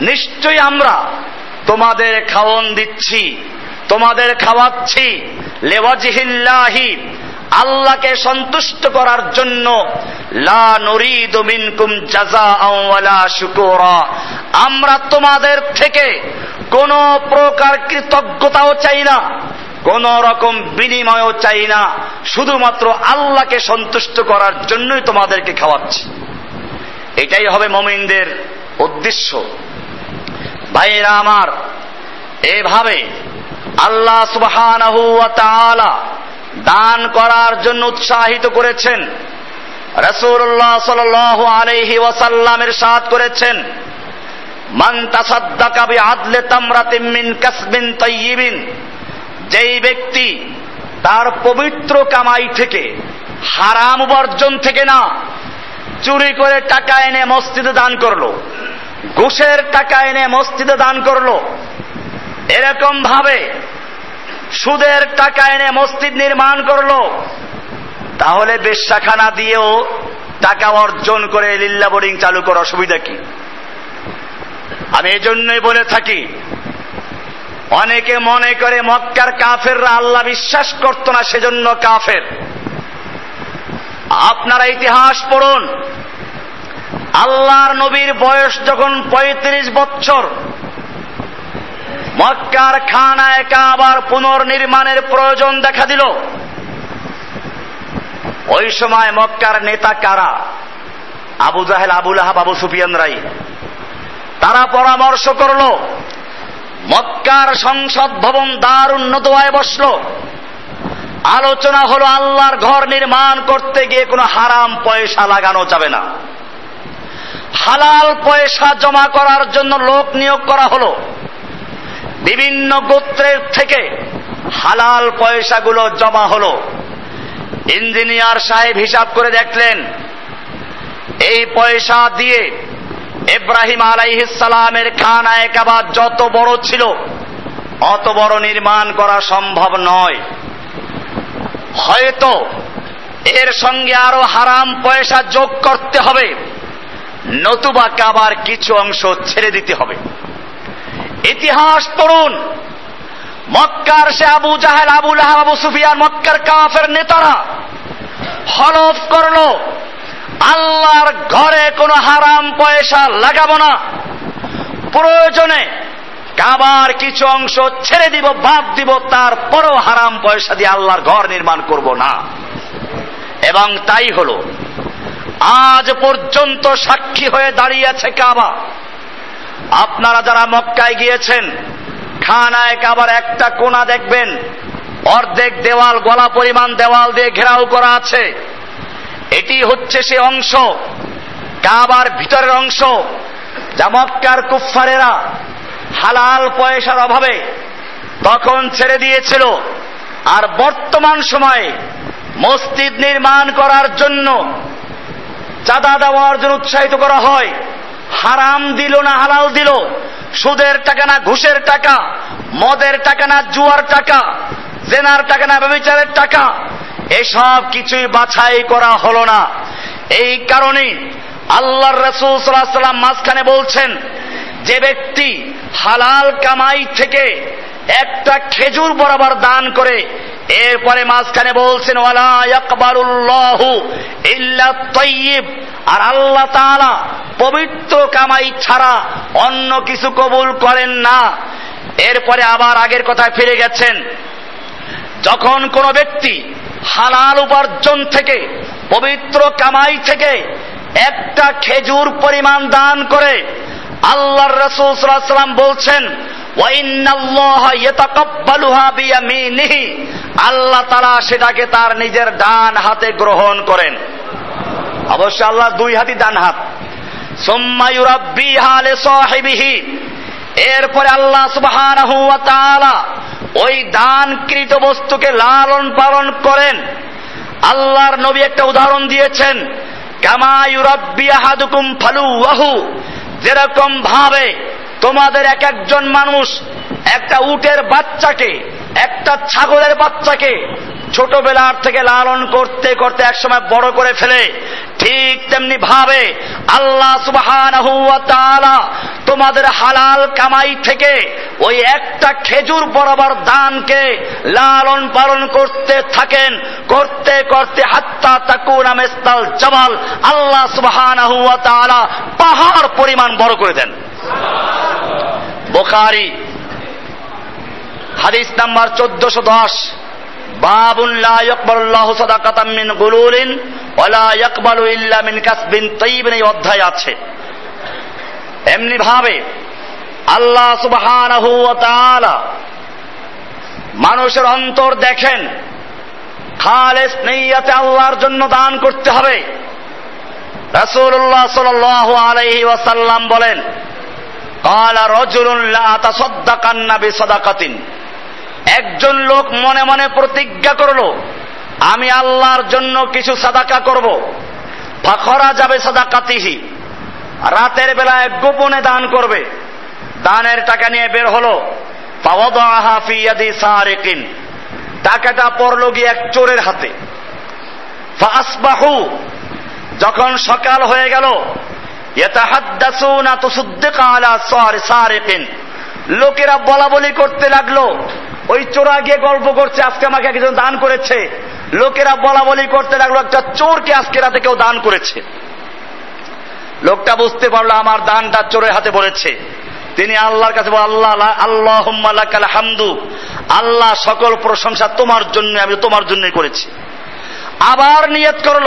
নিশ্চয়ই আমরা তোমাদের খাওয়ন দিচ্ছি, তোমাদের খাওয়াচ্ছি লেওয়াজহিল্লাহি। আল্লাহকে সন্তুষ্ট করার জন্য আমরা তোমাদের থেকে কোন প্রকার কৃতজ্ঞতাও চাই না, কোন রকম বিনিময়ও চাই না। শুধুমাত্র আল্লাহকে সন্তুষ্ট করার জন্যই তোমাদেরকে খাওয়াচ্ছি। এটাই হবে মমিনদের উদ্দেশ্য। ভাইরা আমার, এভাবে আল্লাহ তাআলা দান করার জন্য উৎসাহিত করেছেন। রসুল্লাহ সাল আলহি ওয়াসাল্লামের সাথ করেছেন, মান তাসাদ্দাকা বিআদলি তামরাতিন মিন কাসবিন তাইয়িবিন যেই ব্যক্তি তার পবিত্র কামাই থেকে, হারাম উপার্জন থেকে না, চুরি করে টাকা এনে মসজিদে দান করল, ঘুষের টাকা এনে মসজিদে দান করল। এরকম ভাবে সুদের টাকা এনে মসজিদ নির্মাণ করল। তাহলে বেশ্যাখানা দিয়েও টাকা অর্জন করে লিল্লা বোর্ডিং চালু করার সুবিধা কি? আমি এই জন্যই বলে থাকি, অনেকে মনে করে মক্কার কাফেররা আল্লাহ বিশ্বাস করত না, সেজন্য কাফের। আপনারা ইতিহাস পড়ুন। আল্লাহর নবীর বয়স যখন পঁয়ত্রিশ বছর মক্কার খানায় কাবার পুনর্নির্মাণের প্রয়োজন দেখা দিল। ওই সময় মক্কার নেতা কারা? আবু জাহেল আবুল আহাব আবু সুফিয়ান রাই। তারা পরামর্শ করল, মক্কার সংসদ ভবন দ্বার উন্নত হয়ে বসল। আলোচনা হলো, আল্লাহর ঘর নির্মাণ করতে গিয়ে কোনো হারাম পয়সা লাগানো যাবে না। হালাল পয়সা জমা করার জন্য লোক নিয়োগ করা হলো। বিভিন্ন গোত্রের থেকে হালাল পয়সাগুলো জমা হলো। ইঞ্জিনিয়ার সাহেব হিসাব করে দেখলেন, এই পয়সা দিয়ে ইব্রাহিম আলাইহিসালামের খানায় কাবা যত বড় ছিল, অত বড় নির্মাণ করা সম্ভব নয়। হয়তো এর সঙ্গে আরও হারাম পয়সা যোগ করতে হবে, নতুবা কাবার কিছু অংশ ছেড়ে দিতে হবে। ইতিহাস পড়ুন। মক্কার সে আবু জাহেল আবুল আবু সুফিয়ান, মক্কার কাফের নেতারা হলফ করল, আল্লাহর ঘরে কোনো হারাম পয়সা লাগাবো না। প্রয়োজনে কাবার কিছু অংশ ছেড়ে দিব, বাদ দিব, তারপরও হারাম পয়সা দিয়ে আল্লাহর ঘর নির্মাণ করব না। এবং তাই হলো, আজ পর্যন্ত সাক্ষী হয়ে দাঁড়িয়ে আছে কাবা। আপনারা যারা মক্কায় গিয়েছেন, খানায় কাবার একটা কোনা দেখবেন, অর্ধেক দেওয়াল, গলা পরিমাণ দেওয়াল দিয়ে ঘেরাও করা আছে। এটি হচ্ছে সে অংশ, কাবার ভিতরের অংশ, যা মক্কার কুফারেরা হালাল পয়সার অভাবে তখন ছেড়ে দিয়েছিল। আর বর্তমান সময়ে মসজিদ নির্মাণ করার জন্য চাঁদা দেওয়ার জন্য উৎসাহিত করা হয়। হারাম দিল না হালাল দিল? সুদের টাকা না ঘুষের টাকা? মদের টাকা না জুয়ার টাকা? জেনার টাকা না ব্যবচারের টাকা? এসব কিছুই বাছাই করা হল না। এই কারণে আল্লাহর রসুল সাল্লাহ সাল্লাম মাঝখানে বলছেন, যে ব্যক্তি হালাল কামাই থেকে একটা খেজুর বরাবর দান করে এরপরে মাঝখানে বলছেন আর আল্লাহ তাআলা পবিত্র কামাই ছাড়া অন্য কিছু কবুল করেন না। এরপরে আবার আগের কথায় ফিরে গেছেন, যখন কোন ব্যক্তি হালাল উপার্জন থেকে, পবিত্র কামাই থেকে একটা খেজুর পরিমাণ দান করে, আল্লাহর রসুল সাল্লাম বলছেন আল্লাহ তারা সেটাকে তার নিজের ডান হাতে গ্রহণ করেন। অবশ্য আল্লাহ দুই হাতি ডান হাত। এরপরে আল্লাহ সুবহান ওই দানকৃত বস্তুকে লালন পালন করেন। আল্লাহর নবী একটা উদাহরণ দিয়েছেন কামায়ুরব্বি আহাদুকুম ফালু যেরকম ভাবে তোমাদের এক একজন মানুষ, একটা উটের বাচ্চাকে, একটা ছাগলের বাচ্চাকে ছোটবেলার থেকে লালন করতে করতে একসময় বড় করে ফেলে। ঠিক তেমনি ভাবে আল্লাহ সুবহান তোমাদের হালাল কামাই থেকে ওই একটা খেজুর বরাবর দানকে লালন পালন করতে থাকেন, করতে করতে হাত্তা তাকুন আমেস্তাল জামাল আল্লাহ সুবহান পাহাড় পরিমাণ বড় করে দেন। বোখারি, হাদিস নাম্বার চোদ্দশো দশ। বাবুল্লাহ গুলুলিন ইল্লা মিন অধ্যায় আছে। আল্লাহ তাআলা মানুষের অন্তর দেখেন, খালেস নেইয়াতে আল্লাহর জন্য দান করতে হবে। রাসূলুল্লাহ সাল্লাল্লাহু আলাইহি ওয়াসাল্লাম বলেন একজন লোক মনে মনে প্রতিজ্ঞা করল, আমি আল্লাহর জন্য কিছু সাদাকা করব। ফাখরা যাবে সাদাকাতিহি। রাতের বেলায় গোপনে দান করবে। দানের টাকা নিয়ে বের হলো। টাকাটা পড়ল গিয়ে এক চোরের হাতে। যখন সকাল হয়ে গেল লোকেরা বলা বলি করতে লাগল। ওই চোরা গিয়ে গল্প করছে, আজকে আমাকে একজন দান করেছে। লোকেরা বলা বলি করতে লাগল, একটা চোরকে আজকে রাতে কেউ দান করেছে। লোকটা বুঝতে পারল, আমার দানটা চোরের হাতে বলেছে তিনি আল্লাহর কাছে আল্লাহ আল্লাহ হামদু। আল্লাহ সকল প্রশংসা তোমার জন্য, আমি তোমার জন্যই করেছি। আবার নিয়ত করল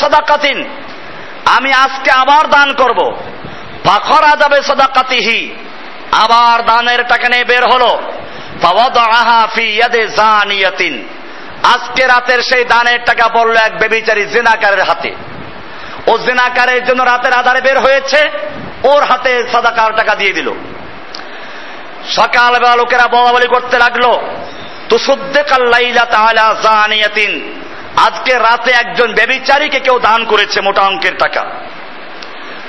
সদাকাতিন আমি আজকে আবার দান করব। ফাখরা যাবে সদাকাতিহি। আবার দানের টাকা নিয়ে বের হলো। আজকে রাতের সেই দানের টাকা পড়ল এক বেবিচারী জেনাকারের হাতে। ও জেনাকারের জন্য রাতের আধারে বের হয়েছে। ওর হাতে সাদাকার টাকা দিয়ে দিল। সকালবেলা লোকেরা বলা বলি করতে লাগল জানিয়াতিন। আজকে রাতে একজন বেবিচারীকে কেউ দান করেছে মোটা অঙ্কের টাকা।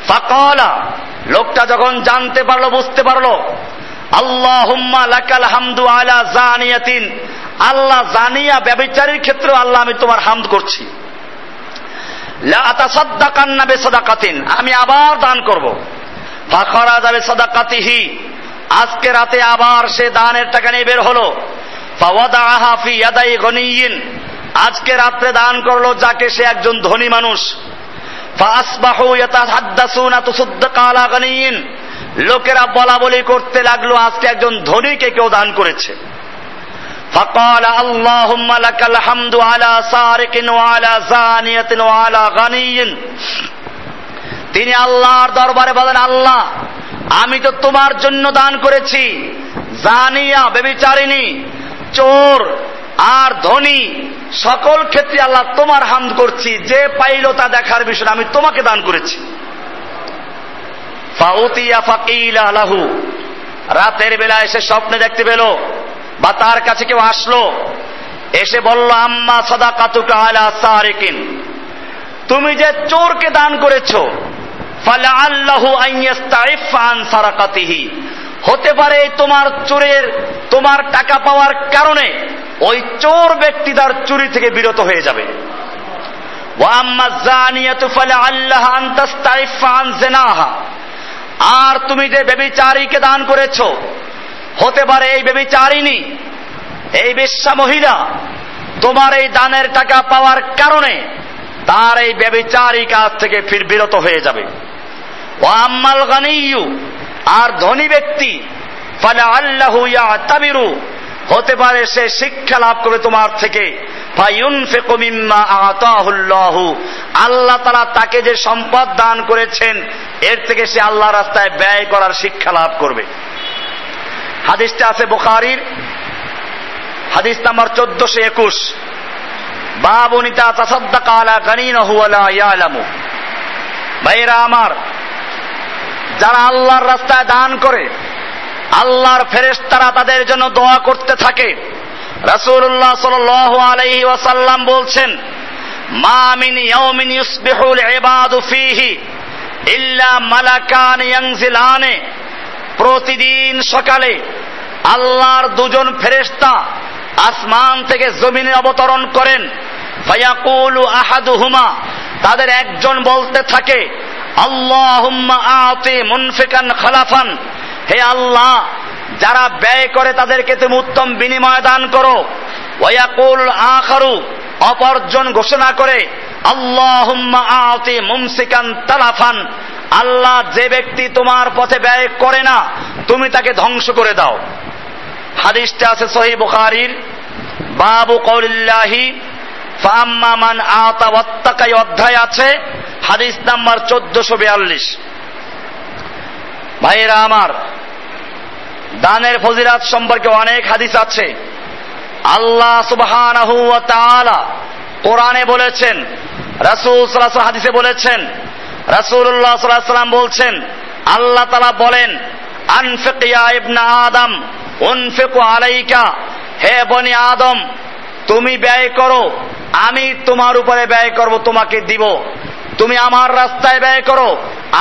ফাকালা, লোকটা যখন জানতে পারল, বুঝতে পারল আল্লাহ লাকাল হামদু আলা জানিয়াতিন। আল্লাহ জানিয়া ব্যবচারীর ক্ষেত্রে আল্লাহ, আমি তোমার হামদ করছি। আমি আবার দান করব। ফাখরা যাবে সদাকাতিহি। আজকে রাতে আবার সে দানের টাকা নিয়ে বের হলো। আজকে রাত্রে দান করলো যাকে সে একজন ধনী মানুষ লোকেরা বলা বলি করতে লাগলো আজকে একজন ধনীকে কেউ দান করেছে فقال اللهم لك الحمد على سارق وعلى زانية وعلى غني তিনি আল্লাহর দরবারে বলেন আল্লাহ আমি তো তোমার জন্য দান করেছি জানিয়া বেবিচারিনী চোর আর ধনী, সকল ক্ষেত্রে আল্লাহ তোমার হাম করছি, যে পাইল তা দেখার বিষয় আমি তোমাকে দান করেছি। রাতের বেলা এসে স্বপ্নে দেখতে পেল বা তার কাছে কেউ আসলো। এসে বলল, আম্মা সদা কাতুকা তুমি যে চোরকে দান করেছ ফলে আল্লাহু আন সারাকাতিহি হতে পারে তোমার চোরের, তোমার টাকা পাওয়ার কারণে ওই চোর ব্যক্তি তার চুরি থেকে বিরত হয়ে যাবে। আর তুমি যে বেবিচারীকে দান করেছ, হতে পারে এই বেবিচারিনী এই বেশ্যা মহিলা, তোমার এই দানের টাকা পাওয়ার কারণে তার এই ব্যবিচারী কাজ থেকে ফির বিরত হয়ে যাবে। ও আম্মাল গানিয়ু আর ধনী ব্যক্তি ফলে আল্লাহ তাবিরু হতে পারে সে শিক্ষা লাভ করবে তোমার থেকে। আল্লাহ তারা তাকে যে সম্পদ দান করেছেন, এর থেকে সে আল্লাহ রাস্তায় ব্যয় করার শিক্ষা লাভ করবে। হাদিসটা আছে বুখারির, হাদিস নাম্বার চোদ্দশো একুশ। বাবনিতা তাসাদ্দাকা আলা গানিন ভাইরা আমার যারা আল্লাহর রাস্তায় দান করে, আল্লাহর ফেরেশতারা তাদের জন্য দোয়া করতে থাকে। রাসূলুল্লাহ সাল্লাল্লাহু আলাইহি ওয়াসাল্লাম বলছেন ফীহি ইল্লা মালাকান প্রতিদিন সকালে আল্লাহর দুজন ফেরেস্তা আসমান থেকে জমিনে অবতরণ করেন। ফায়াকুলু আহাদুহুমা, তাদের একজন বলতে থাকে আতি খালাফান। হে আল্লাহ, যারা ব্যয় করে তাদেরকে তুমি উত্তম বিনিময় দান করো। ওয়াকুল আখারু অপরজন ঘোষণা করে, আল্লাহুম্মা আতি মুমসিকান তালাফান। আল্লাহ যে ব্যক্তি তোমার পথে ব্যয় করে না, তুমি তাকে ধ্বংস করে দাও। হাদিসটা আছে সহি বুখারির। বাবু কৌলিল্লাহি ফাম্মামান আতা ওয়াত্তাকাই অধ্যায় আছে হাদিস নাম্বার চোদ্দশো বিয়াল্লিশ। ভাইয়েরা আমার, দানের ফজিরাত সম্পর্কে অনেক হাদিস আছে। আল্লাহ সুবহানাহু কোরআনে বলেছেন, রাসূল সাল্লাল্লাহু হাদিসে বলেছেন, রাসূলুল্লাহ সাল্লাল্লাহু সাল্লাম বলছেন, আল্লাহ তাআলা বলেন, আনফিক ইবনা আদম, উনফিকু আলাইকা, হে বনি আদম, তুমি ব্যয় করো, আমি তোমার উপরে ব্যয় করব, তোমাকে দিব। তুমি আমার রাস্তায় ব্যয় করো,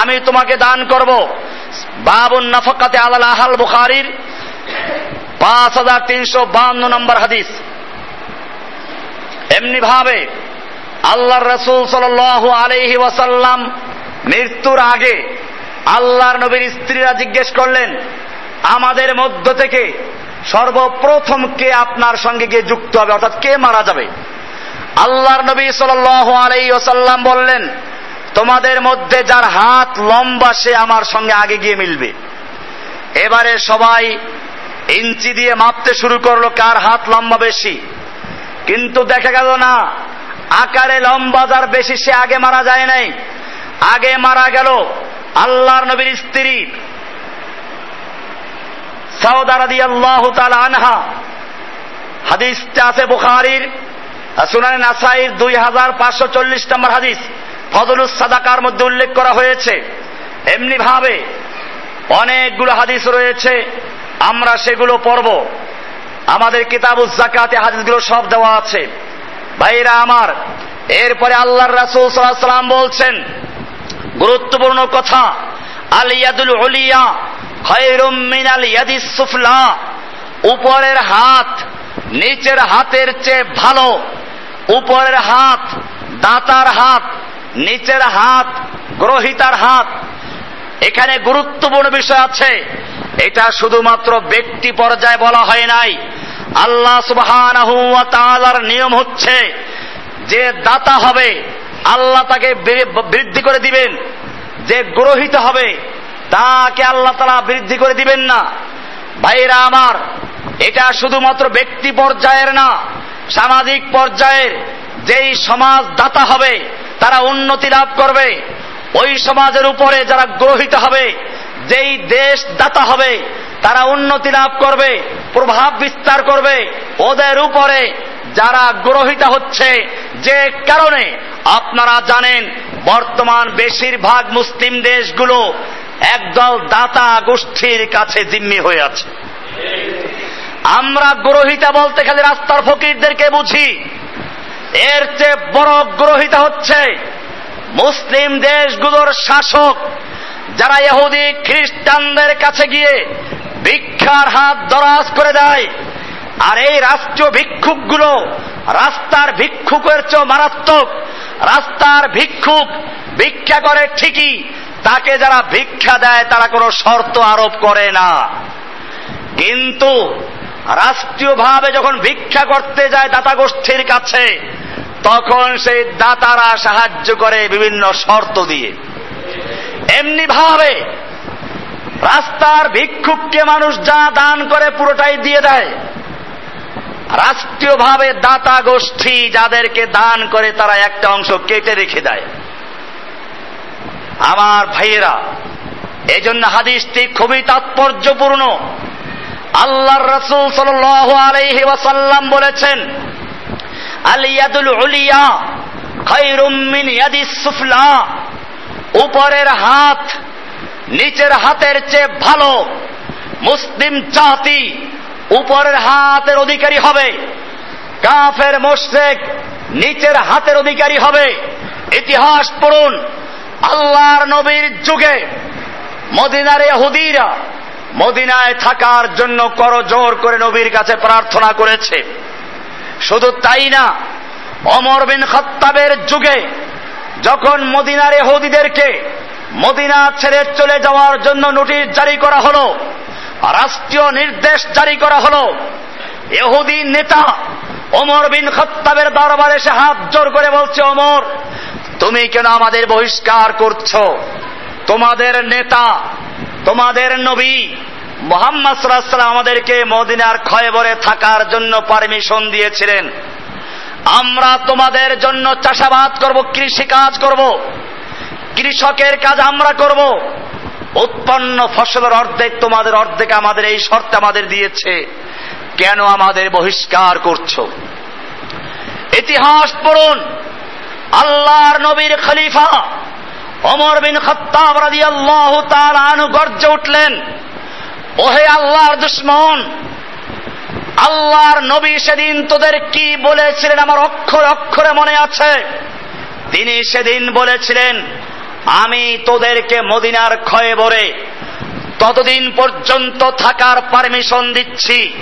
আমি তোমাকে দান করব। বাবুন নাফাকাতে আলাল আহাল বুখারির পাঁচ হাজার তিনশো বান্ন নম্বর হাদিস। এমনি ভাবে আল্লাহর রসুল সাল আলহি ওয়াসাল্লাম মৃত্যুর আগে আল্লাহর নবীর স্ত্রীরা জিজ্ঞেস করলেন, আমাদের মধ্য থেকে সর্বপ্রথম কে আপনার সঙ্গে গিয়ে যুক্ত হবে? অর্থাৎ কে মারা যাবে? আল্লাহর নবী সাল আলাই ওসাল্লাম বললেন, তোমাদের মধ্যে যার হাত লম্বা, সে আমার সঙ্গে আগে গিয়ে মিলবে। এবারে সবাই ইঞ্চি দিয়ে মাপতে শুরু করল, কার হাত লম্বা বেশি? কিন্তু দেখা গেল না, আকারে লম্বা যার বেশি, সে আগে মারা যায় নাই। আগে মারা গেল আল্লাহর নবীর স্ত্রী। সাউদারাদি আল্লাহ আনহা। হাদিসটা আছে বুখারির। সুনানি নাসাইর দুই হাজার পাঁচশো চল্লিশ নম্বর হাদিস, ফজলুস সাদাকার মধ্যে উল্লেখ করা হয়েছে। এমনি ভাবে অনেকগুলো হাদিস রয়েছে, আমরা সেগুলো পড়ব। আমাদের কিতাব জাকাতে হাদিসগুলো সব দেওয়া আছে। ভাইরা আমার, এরপরে আল্লাহর রাসূল সাল্লাম বলছেন, গুরুত্বপূর্ণ কথা, আল ইয়াদুল উলিয়া খয়রুম মিনাল ইয়াদিস সুফলা, উপরের হাত নিচের হাতের চেয়ে ভালো। উপরের হাত, দাতার হাত, নিচের হাত, গ্রহিতার হাত। এখানে গুরুত্বপূর্ণ বিষয় আছে। এটা শুধুমাত্র ব্যক্তি পর্যায়ে বলা হয় নাই। আল্লাহ তাআলার নিয়ম হচ্ছে যে দাতা হবে, আল্লাহ তাকে বৃদ্ধি করে দিবেন। যে গ্রহিত হবে, তাকে আল্লাহ তারা বৃদ্ধি করে দিবেন না। ভাইরা আমার, এটা শুধুমাত্র ব্যক্তি পর্যায়ের না সামাজিক পর্যায়ের যেই সমাজ দাতা হবে, তারা উন্নতি লাভ করবে। ওই সমাজের উপরে যারা গ্রহিত হবে, যেই দেশ দাতা হবে, তারা উন্নতি লাভ করবে, প্রভাব বিস্তার করবে। ওদের উপরে যারা গ্রহিত হচ্ছে, যে কারণে আপনারা জানেন, বর্তমান বেশিরভাগ মুসলিম দেশগুলো একদল দাতা গোষ্ঠীর কাছে জিম্মি হয়ে আছে। আমরা গ্রহিতা বলতে খালি রাস্তার ফকিরদেরকে বুঝি। এর চেয়ে বড় গ্রহিতা হচ্ছে মুসলিম দেশগুলোর শাসক, যারা ইহুদি খ্রিস্টানদের কাছে গিয়ে ভিক্ষার হাত দরাজ করে দেয়। আর এই রাষ্ট্রীয় ভিক্ষুকগুলো রাস্তার ভিক্ষুকের চেয়ে মারাত্মক। রাস্তার ভিক্ষুক ভিক্ষা করে ঠিকই, তাকে যারা ভিক্ষা দেয় তারা কোনো শর্ত আরোপ করে না। কিন্তু রাষ্ট্রীয়ভাবে যখন ভিক্ষা করতে যায় দাতা গোষ্ঠীর কাছে, তখন সেই দাতারা সাহায্য করে বিভিন্ন শর্ত দিয়ে। এমনি ভাবে রাস্তার ভিক্ষুককে মানুষ যা দান করে পুরোটাই দিয়ে দেয়। রাষ্ট্রীয়ভাবে দাতা গোষ্ঠী যাদেরকে দান করে তারা একটা অংশ কেটে রেখে দেয়। আমার ভাইয়েরা এই জন্য হাদিসটি খুবই তাৎপর্যপূর্ণ। আল্লাহর রসুল সাল আলাইহি ওয়াসাল্লাম বলেছেন আলিয়াদুল উলিয়া খৈরুম মিন ইয়াদিস সুফলা। উপরের হাত নিচের হাতের চেয়ে ভালো মুসলিম জাতি উপরের হাতের অধিকারী হবে। কাফের মোশেক নিচের হাতের অধিকারী হবে। ইতিহাস পড়ুন, আল্লাহর নবীর যুগে মদিনারে হুদিরা মদিনায় থাকার জন্য করজোর করে নবীর কাছে প্রার্থনা করেছে। শুধু তাই না, অমর বিন খত্তাবের যুগে যখন মদিনার এহুদিদেরকে মদিনা ছেড়ে চলে যাওয়ার জন্য নোটিশ জারি করা হলো, রাষ্ট্রীয় নির্দেশ জারি করা হলো এহুদি নেতা অমর বিন খত্তাবের দরবারে এসে হাত জোর করে বলছে, অমর, তুমি কেন আমাদের বহিষ্কার করছ? তোমাদের নেতা তোমাদের নবী মোহাম্মদ আমাদেরকে মদিনার ক্ষয়বরে থাকার জন্য পারমিশন দিয়েছিলেন। আমরা তোমাদের জন্য চাষাবাদ করব কৃষি কাজ করব, কৃষকের কাজ আমরা করব। উৎপন্ন ফসলের অর্ধেক তোমাদের, অর্ধেক আমাদের, এই শর্তে আমাদের দিয়েছে। কেন আমাদের বহিষ্কার করছ? ইতিহাস পড়ুন। আল্লাহর নবীর খলিফা অমর বিন খত্তাব রাজি আল্লাহ তার আনু গর্জে উঠলেন, ওহে আল্লাহর দুশ্মন, আল্লাহর নবী সেদিন তোদের কি বলেছিলেন আমার অক্ষর অক্ষরে মনে আছে? তিনি সেদিন বলেছিলেন, আমি তোদেরকে মদিনার ক্ষয়ে বরে ততদিন পর্যন্ত থাকার পারমিশন দিচ্ছি,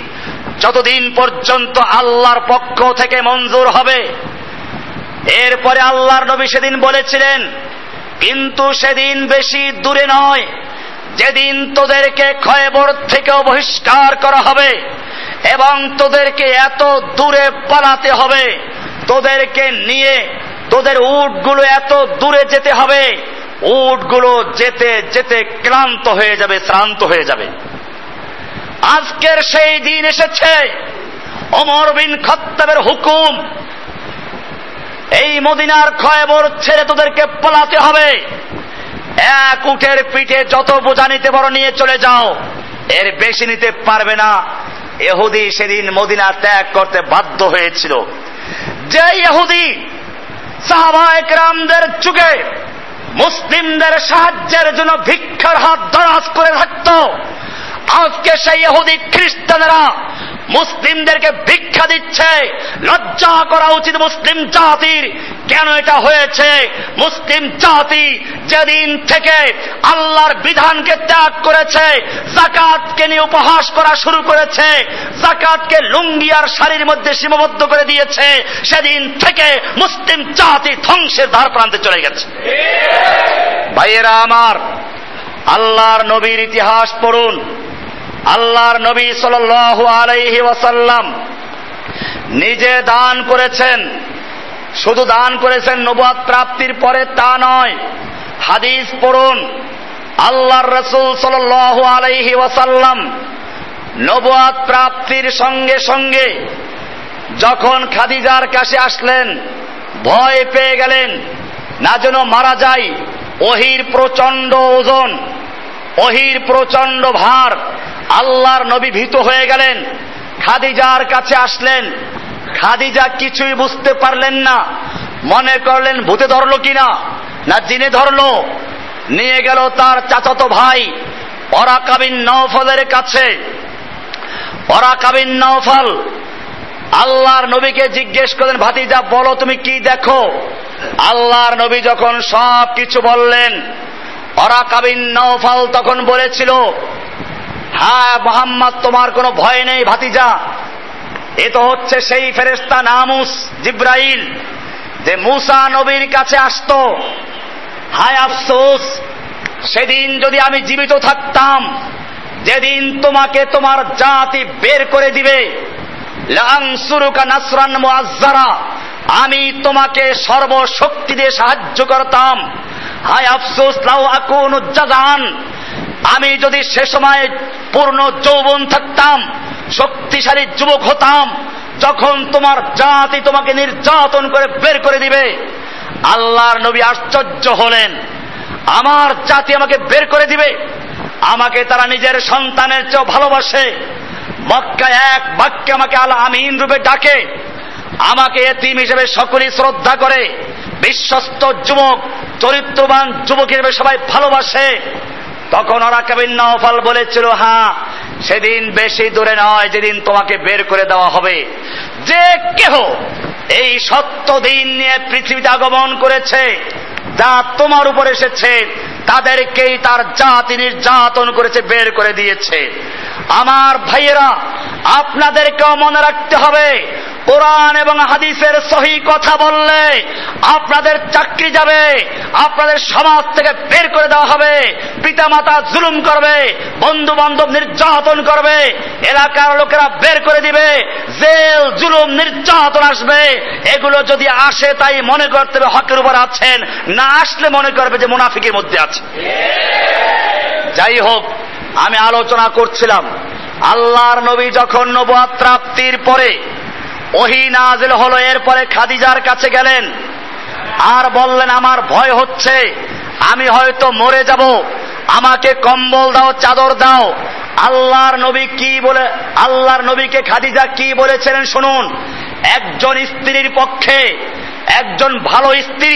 যতদিন পর্যন্ত আল্লাহর পক্ষ থেকে মঞ্জুর হবে। এরপরে আল্লাহর নবী সেদিন বলেছিলেন কিন্তু সেদিন বেশি দূরে নয়। যেদিন তোদেরকে ক্ষয়বর থেকেও বহিষ্কার করা হবে এবং তোদেরকে এত দূরে পালাতে হবে, তোদেরকে নিয়ে তোদের উটগুলো এত দূরে যেতে হবে, উটগুলো যেতে যেতে ক্লান্ত হয়ে যাবে, শ্রান্ত হয়ে যাবে। আজকের সেই দিন এসেছে। অমর বিন খত্তাবের হুকুম এই মদিনার ক্ষয়বর ছেড়ে তোদেরকে পালাতে হবে। এক উঠের পিঠে যত বোঝা নিতে বড় নিয়ে চলে যাও। এর বেশি নিতে পারবে না। এহুদি সেদিন মদিনা ত্যাগ করতে বাধ্য হয়েছিল। যে ইহুদি সাহাবা একরামদের যুগে মুসলিমদের সাহায্যের জন্য ভিক্ষার হাত দরাজ করে থাকত আজকে সেই ইহুদি খ্রিস্টানেরা মুসলিমদেরকে ভিক্ষা দিচ্ছে। লজ্জা করা উচিত মুসলিম জাতির কেন এটা হয়েছে? মুসলিম জাতি যেদিন থেকে আল্লাহর বিধানকে ত্যাগ করেছে, জাকাতকে নিয়ে উপহাস করা শুরু করেছে, জাকাতকে লুঙ্গি আর শাড়ির মধ্যে সীমাবদ্ধ করে দিয়েছে, সেদিন থেকে মুসলিম জাতি ধ্বংসের ধার প্রান্তে চলে গেছে। ভাইয়েরা আমার, আল্লাহর নবীর ইতিহাস পড়ুন। আল্লাহর নবী সাল আলাইহি ওয়াসাল্লাম নিজে দান করেছেন। শুধু দান করেছেন নবাদ প্রাপ্তির পরে তা নয়, হাদিস পড়ুন। আল্লাহর রসুল সাল আলাইহি ওয়াসাল্লাম নবাদ প্রাপ্তির সঙ্গে সঙ্গে যখন খাদিজার কাছে আসলেন, ভয় পেয়ে গেলেন, না যেন মারা যায় ওহির প্রচণ্ড ওজন ওহির প্রচণ্ড ভার আল্লাহর নবী ভীত হয়ে গেলেন। খাদিজার কাছে আসলেন। খাদিজা কিছুই বুঝতে পারলেন না। মনে করলেন, ভূতে ধরলো কিনা? না, জিনে ধরলো। নিয়ে গেল তার চাচাতো ভাই অরাকাবিন নওফলের কাছে। অরাকাবিন নওফল, আল্লাহর নবীকে জিজ্ঞেস করলেন, ভাতিজা, বলো তুমি কি দেখো? আল্লাহর নবী যখন সব কিছু বললেন, অরাকাবিন নওফল তখন বলেছিল হ্যাঁ মোহাম্মদ, তোমার কোনো ভয় নেই, ভাতিজা। এ তো হচ্ছে সেই ফেরেস্তা নামুস জিব্রাইল, যে মুসা নবীর কাছে আসত। হায় আফসোস, সেদিন যদি আমি জীবিত থাকতাম, যেদিন তোমাকে তোমার জাতি বের করে দিবে। আমি তোমাকে সর্বশক্তি দিয়ে সাহায্য করতাম। হায় আফসোস, লাউ আকুন উজ্জাদান আমি যদি সে সময় পূর্ণ যৌবন থাকতাম, শক্তিশালী যুবক হতাম, যখন তোমার জাতি তোমাকে নির্যাতন করে বের করে দিবে, আল্লাহর নবী আশ্চর্য হলেন। আমার জাতি আমাকে বের করে দিবে। আমাকে তারা নিজের সন্তানের চেয়েও ভালোবাসে। মক্কা এক বাক্যে আমাকে আল্লাহ আমিন রূপে ডাকে। আমাকে এতিম হিসেবে সকলেই শ্রদ্ধা করে। বিশ্বস্ত যুবক, চরিত্রবান যুবক হিসেবে সবাই ভালোবাসে। তখন ওরা কাবিন নওফাল বলেছিল হ্যাঁ সেদিন বেশি দূরে নয় যেদিন তোমাকে বের করে দেওয়া হবে। যে কেহ এই সত্য দিন নিয়ে পৃথিবীতে আগমন করেছে, যা তোমার উপর এসেছে তাদেরকেই তার জাতি নির্যাতন করেছে, বের করে দিয়েছে। আমার ভাইয়েরা, আপনাদেরকেও মনে রাখতে হবে, কোরআন এবং হাদিসের সহি কথা বললে আপনাদের চাকরি যাবে, আপনাদের সমাজ থেকে বের করে দেওয়া হবে, পিতামাতা জুলুম করবে বন্ধু বান্ধব নির্যাতন করবে, এলাকার লোকেরা বের করে দিবে, জেল, জুলুম, নির্যাতন আসবে। এগুলো যদি আসে তাই মনে করতে হবে হকের উপর আছেন, না আসলে মনে করবে যে মুনাফিকের মধ্যে আছে যাই হোক আমি আলোচনা করছিলাম, আল্লাহর নবী যখন নবাত প্রাপ্তির পরে ওহি নাজিল হলো, এরপরে খাদিজার কাছে গেলেন, আর বললেন, আমার ভয় হচ্ছে, আমি হয়তো মরে যাব, আমাকে কম্বল দাও, চাদর দাও, আল্লাহর নবী কি বলে, আল্লাহর নবীকে খাদিজা কি বলেছিলেন শুনুন, একজন স্ত্রীর পক্ষে একজন ভালো স্ত্রী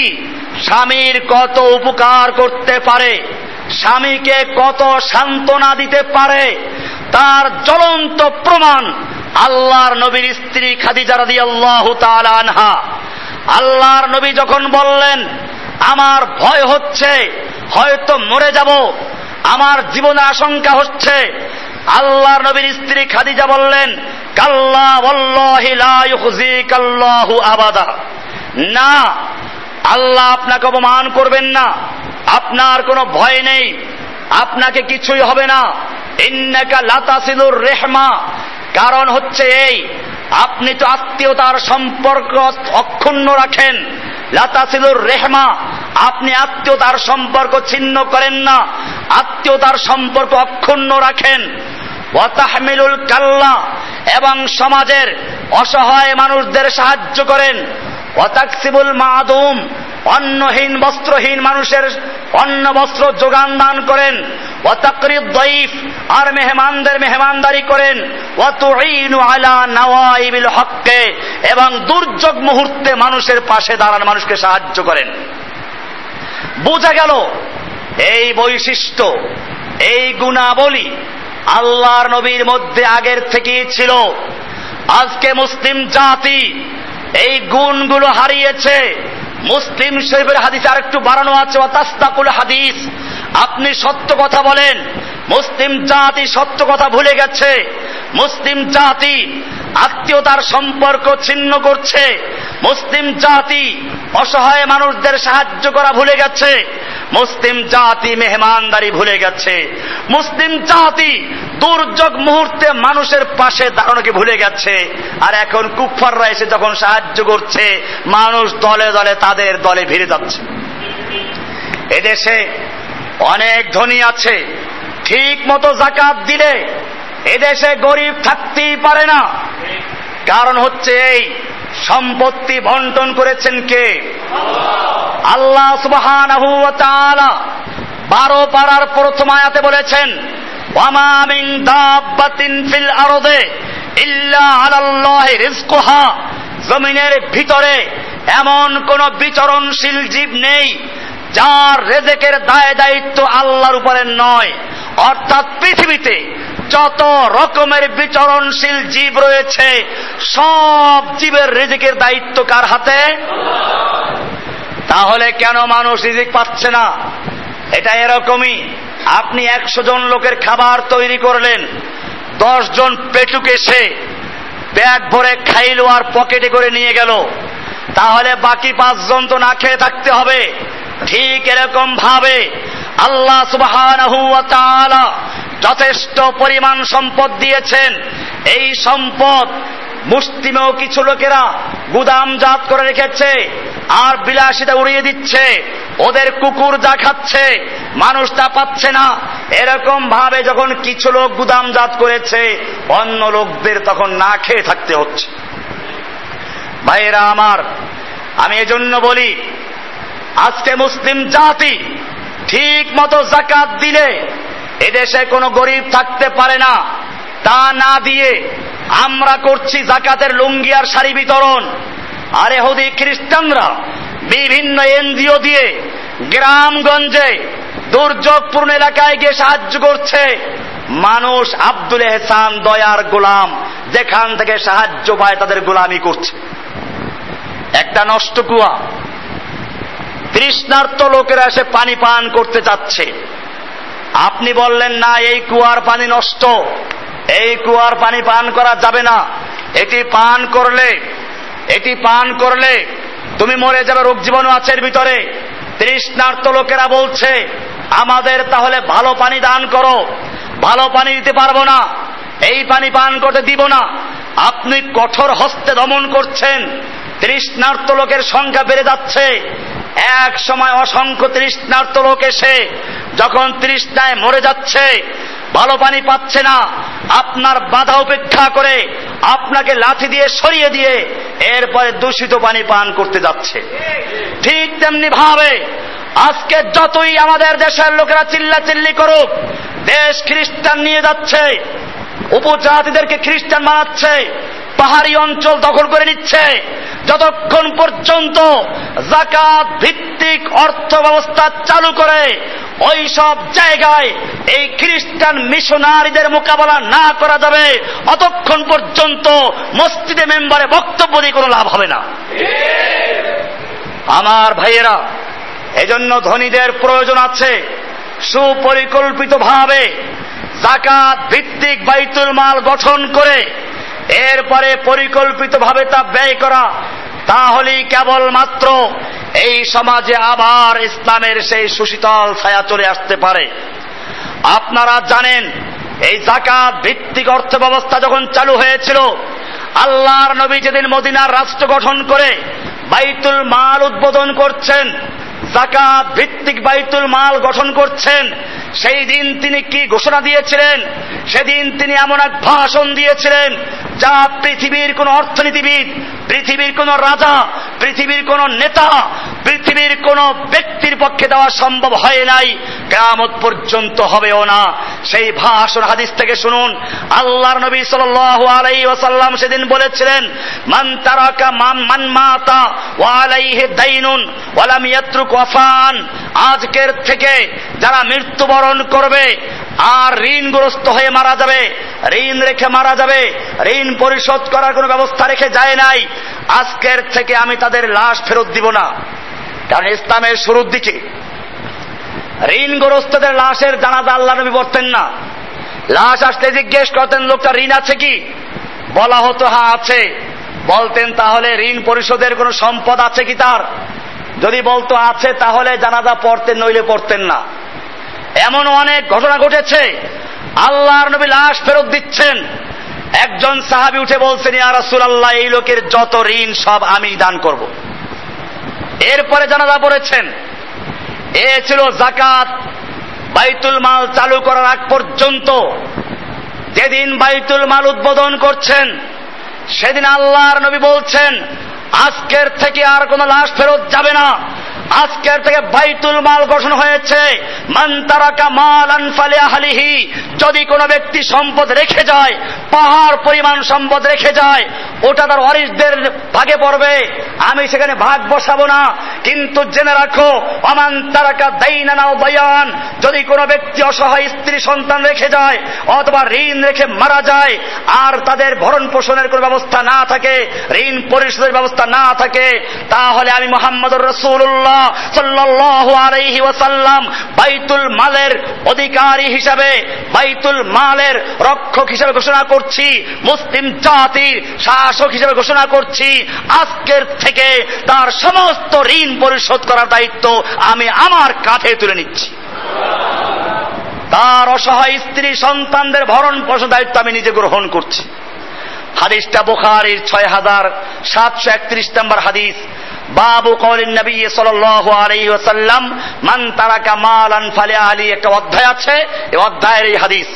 স্বামীর কত উপকার করতে পারে, স্বামীকে কত সান্ত্বনা দিতে পারে, তার জ্বলন্ত প্রমাণ আল্লাহর নবীর স্ত্রী খাদিজা রাদি আল্লাহ আনহা। আল্লাহর নবী যখন বললেন, আমার ভয় হচ্ছে, হয়তো মরে যাব, আমার জীবনে আশঙ্কা হচ্ছে। আল্লাহর নবীর স্ত্রী খাদিজা বললেন, কাল্লা আবাদা। না আল্লাহ আপনাকে অপমান করবেন না। আপনার কোনো ভয় নেই। আপনাকে কিছুই হবে না। ইন্নাকা লাতাসিলুর রেহমা। কারণ হচ্ছে এই, আপনি তো আত্মীয়তার সম্পর্ক অক্ষুণ্ণ রাখেন। লাতাসিলুর রেহমা। আপনি আত্মীয়তার সম্পর্ক ছিন্ন করেন না। আত্মীয়তার সম্পর্ক অক্ষুণ্ণ রাখেন। কাল্লা। এবং সমাজের অসহায় মানুষদের সাহায্য করেন। ওয়াতাকসিবুল মাদুম, অন্নহীন, বস্ত্রহীন মানুষের অন্ন, বস্ত্র যোগান দান করেন। ওয়াতাকরিব দইফ আর মেহমানদের মেহমানদারি করেন। ওয়াতুইনু আলা নওয়াইবিল হককে, এবং দুর্যোগ মুহূর্তে মানুষের পাশে দাঁড়ান, মানুষকে সাহায্য করেন। বোঝা গেল, এই বৈশিষ্ট্য, এই গুণাবলী আল্লাহর নবীর মধ্যে আগের থেকেই ছিল। আজকে মুসলিম জাতি এই গুণগুলো হারিয়েছে। মুসলিম শরীফের হাদিস আর একটু বাড়ানো আছে তাস্তাকুল হাদিস। আপনি সত্য কথা বলেন। মুসলিম জাতি সত্য কথা ভুলে গেছে। মুসলিম জাতি আত্মীয়তার সম্পর্ক ছিন্ন করছে। মুসলিম জাতি অসহায় মানুষদের সাহায্য করা ভুলে গেছে। মুসলিম জাতি মেহমানদারি ভুলে গেছে। মুসলিম জাতি দুর্যোগ মুহূর্তে মানুষের পাশে দাঁড়ানোকে ভুলে গেছে। আর এখন কুফাররা এসে যখন সাহায্য করছে, মানুষ দলে দলে তাদের দলে ভিড়ে যাচ্ছে। এদেশে অনেক ধনী আছে ঠিক মতো জাকাত দিলে এদেশে গরিব থাকতেই পারে না। কারণ হচ্ছে এই সম্পত্তি বন্টন করেছেন কে? আল্লাহ সুবহান বারো পাড়ার প্রথম আয়াতে বলেছেন ওয়ামামিন দাব্বাতিন ফিল আরদে ইল্লা আলাল্লাহি রিজকুহা। জমিনের ভিতরে এমন কোন বিচরণশীল জীব নেই, যার রেজেকের দায় দায়িত্ব আল্লাহর উপরে নয়। অর্থাৎ পৃথিবীতে যত রকমের বিচরণশীল জীব রয়েছে, সব জীবের রেজেকের দায়িত্ব কার হাতে? তাহলে কেন মানুষ রিজিক পাচ্ছে না? এটা এরকমই। আপনি একশো জন লোকের খাবার তৈরি করলেন, দশ জন পেটুক এসে ব্যাগ ভরে খাইল আর পকেটে করে নিয়ে গেল। তাহলে বাকি পাঁচজন তো না খেয়ে থাকতে হবে। ঠিক এরকম ভাবে আল্লাহ সুবাহ যথেষ্ট পরিমাণ সম্পদ দিয়েছেন। এই সম্পদ মুসলিমেও কিছু লোকেরা গুদামজাত করে রেখেছে আর বিলাসিতা উড়িয়ে দিচ্ছে। ওদের কুকুর যা খাচ্ছে, মানুষ তা পাচ্ছে না। এরকম ভাবে যখন কিছু লোক গুদামজাত করেছে, অন্য লোকদের তখন না খেয়ে থাকতে হচ্ছে। ভাইয়েরা আমার, আমি এজন্য বলি, আজকে মুসলিম জাতি ঠিক মতো জাকাত দিলে এদেশে কোনো গরিব থাকতে পারে না। তা না দিয়ে আমরা করছি জাকাতের লুঙ্গি আর শাড়ি বিতরণ। আরে হদি খ্রিস্টানরা, বিভিন্ন এনজিও দিয়ে গ্রামগঞ্জে দুর্যোগপূর্ণ এলাকায় গিয়ে সাহায্য করছে। মানুষ আব্দুল এহসান দয়ার গোলাম, যেখান থেকে সাহায্য পায় তাদের গোলামি করছে। একটা নষ্ট কুয়া। তৃষ্ণার্ত লোকেরা এসে পানি পান করতে যাচ্ছে আপনি বললেন, না, এই কুয়ার পানি নষ্ট। এই কুয়ার পানি পান করা যাবে না। এটি পান করলে, এটি পান করলে তুমি মরে যাবে, রোগ জীবাণু আছে এর ভিতরে। তৃষ্ণার্ত লোকেরা বলছে, আমাদের তাহলে ভালো পানি দান করো। ভালো পানি দিতে পারব না। এই পানি পান করতে দিব না। আপনি কঠোর হস্তে দমন করছেন। তৃষ্ণার্ত লোকের সংখ্যা বেড়ে যাচ্ছে। এক সময় অসংখ্য তৃষ্ণার্ত লোক এসে যখন তৃষ্ণায় মরে যাচ্ছে ভালো পানি পাচ্ছে না। আপনার বাধা উপেক্ষা করে আপনাকে লাঠি দিয়ে সরিয়ে দিয়ে এরপরে দূষিত পানি পান করতে যাচ্ছে। ঠিক তেমনি ভাবে আজকে যতই আমাদের দেশের লোকেরা চিল্লা চিল্লি করুক, দেশ খ্রিস্টান নিয়ে যাচ্ছে, উপজাতিদেরকে খ্রিস্টান বানাচ্ছে পাহাড়ি অঞ্চল দখল করে নিচ্ছে। যতক্ষণ পর্যন্ত জাকাত ভিত্তিক অর্থ ব্যবস্থা চালু করে, ওই সব জায়গায় এই খ্রিস্টান মিশনারিদের মোকাবেলা না করা যাবে, অতক্ষণ পর্যন্ত মসজিদে মেম্বারে বক্তব্য দিয়ে কোনো লাভ হবে না। আমার ভাইয়েরা, এজন্য ধনীদের প্রয়োজন আছে সুপরিকল্পিতভাবে জাকাত ভিত্তিক বাইতুল মাল গঠন করে এরপরে পরিকল্পিতভাবে তা ব্যয় করা, তাহলেই কেবলমাত্র এই সমাজে আবার ইসলামের সেই সুশীতল ছায়া চলে আসতে পারে। আপনারা জানেন, এই জাকাত ভিত্তিক অর্থ ব্যবস্থা যখন চালু হয়েছিল, আল্লাহর নবী যেদিন মদিনার রাষ্ট্র গঠন করে বাইতুল মাল উদ্বোধন করছেন জাকাত ভিত্তিক বাইতুল মাল গঠন করছেন, সেই দিন তিনি কি ঘোষণা দিয়েছিলেন? সেদিন তিনি এমন এক ভাষণ দিয়েছিলেন যা পৃথিবীর কোন অর্থনীতিবিদ, পৃথিবীর কোন রাজা, পৃথিবীর কোন নেতা, পৃথিবীর কোন ব্যক্তির পক্ষে দেওয়া সম্ভব হয় নাই কেমত পর্যন্ত হবেও না। সেই ভাষণ হাদিস থেকে শুনুন, আল্লাহর নবী সাল আলাই ওসাল্লাম সেদিন বলেছিলেন, মান তারাকা মান মাতা ওয়ালাইহে দাইনুন ওয়ালাম ইয়াত্রুক ওয়াফান। আজকের থেকে যারা মৃত্যুবরণ করবে আর ঋণগ্রস্ত হয়ে মারা যাবে। ঋণ রেখে মারা যাবে। ঋণ পরিশোধ করার কোনো ব্যবস্থা রেখে যায় নাই। আজকের থেকে আমি তাদের লাশ ফেরত দিব না। কারণ ইসলামের শুরুর দিকে ঋণগ্রস্তদের লাশের জানাজা আল্লাহ নবী বলতেন না। লাশ আসলে জিজ্ঞেস করতেন, লোকটা ঋণ আছে কি? বলা হতো হ্যাঁ আছে। বলতেন, তাহলে ঋণ পরিশোধের কোনো সম্পদ আছে কি তার? যদি বলতো, আছে, তাহলে জানাজা পড়তেন, নইলে পড়তেন না। এমন অনেক ঘটনা ঘটেছে। আল্লাহর নবী লাশ ফেরত দিচ্ছেন। একজন সাহাবি উঠে বলছেন, ইয়া আল্লাহ এই লোকের যত ঋণ সব আমি দান করব। এরপরে জানাজা পড়েছেন। এ ছিল জাকাত বাইতুল মাল চালু করার আগ পর্যন্ত যেদিন বাইতুল মাল উদ্বোধন করছেন, সেদিন আল্লাহর নবী বলছেন, আজকের থেকে আর কোন লাশ ফেরত যাবে না। আজকের থেকে বাইতুল মাল গঠন হয়েছে মান্তারাকা মাল আনফালে আহালিহি যদি কোনো ব্যক্তি সম্পদ রেখে যায়, পাহাড় পরিমাণ সম্পদ রেখে যায়, ওটা তার ওয়ারিসদের ভাগে পড়বে, আমি সেখানে ভাগ বসাবো না। কিন্তু জেনে রাখো অমান তারাকা দাইনানাও বয়ান যদি কোনো ব্যক্তি অসহায় স্ত্রী সন্তান রেখে যায়, অথবা ঋণ রেখে মারা যায়, আর তাদের ভরণ পোষণের কোনো ব্যবস্থা না থাকে, ঋণ পরিশোধের ব্যবস্থা না থাকে, তাহলে আমি মোহাম্মদুর রসুল্লাহ ওয়াসাল্লাম বাইতুল মালের অধিকারী হিসাবে, বাইতুল মালের রক্ষক হিসাবে ঘোষণা করছি, মুসলিম জাতির শাসক হিসাবে ঘোষণা করছি, আজকের থেকে তার সমস্ত ঋণ পরিশোধ করার দায়িত্ব আমি আমার কাঁধে তুলে নিচ্ছি। তার অসহায় স্ত্রী সন্তানদের ভরণ পোষণ দায়িত্ব আমি নিজে গ্রহণ করছি। হাদিসটা বোখারির ছয় হাজার সাতশো একত্রিশ নম্বর হাদিস বাবু কৌলিন নবী সাল্লাল্লাহু আলাইহি ওয়াসাল্লাম, মান তারাকা মালান ফালে আলী একটা অধ্যায় আছে। এই অধ্যায়ের এই হাদিস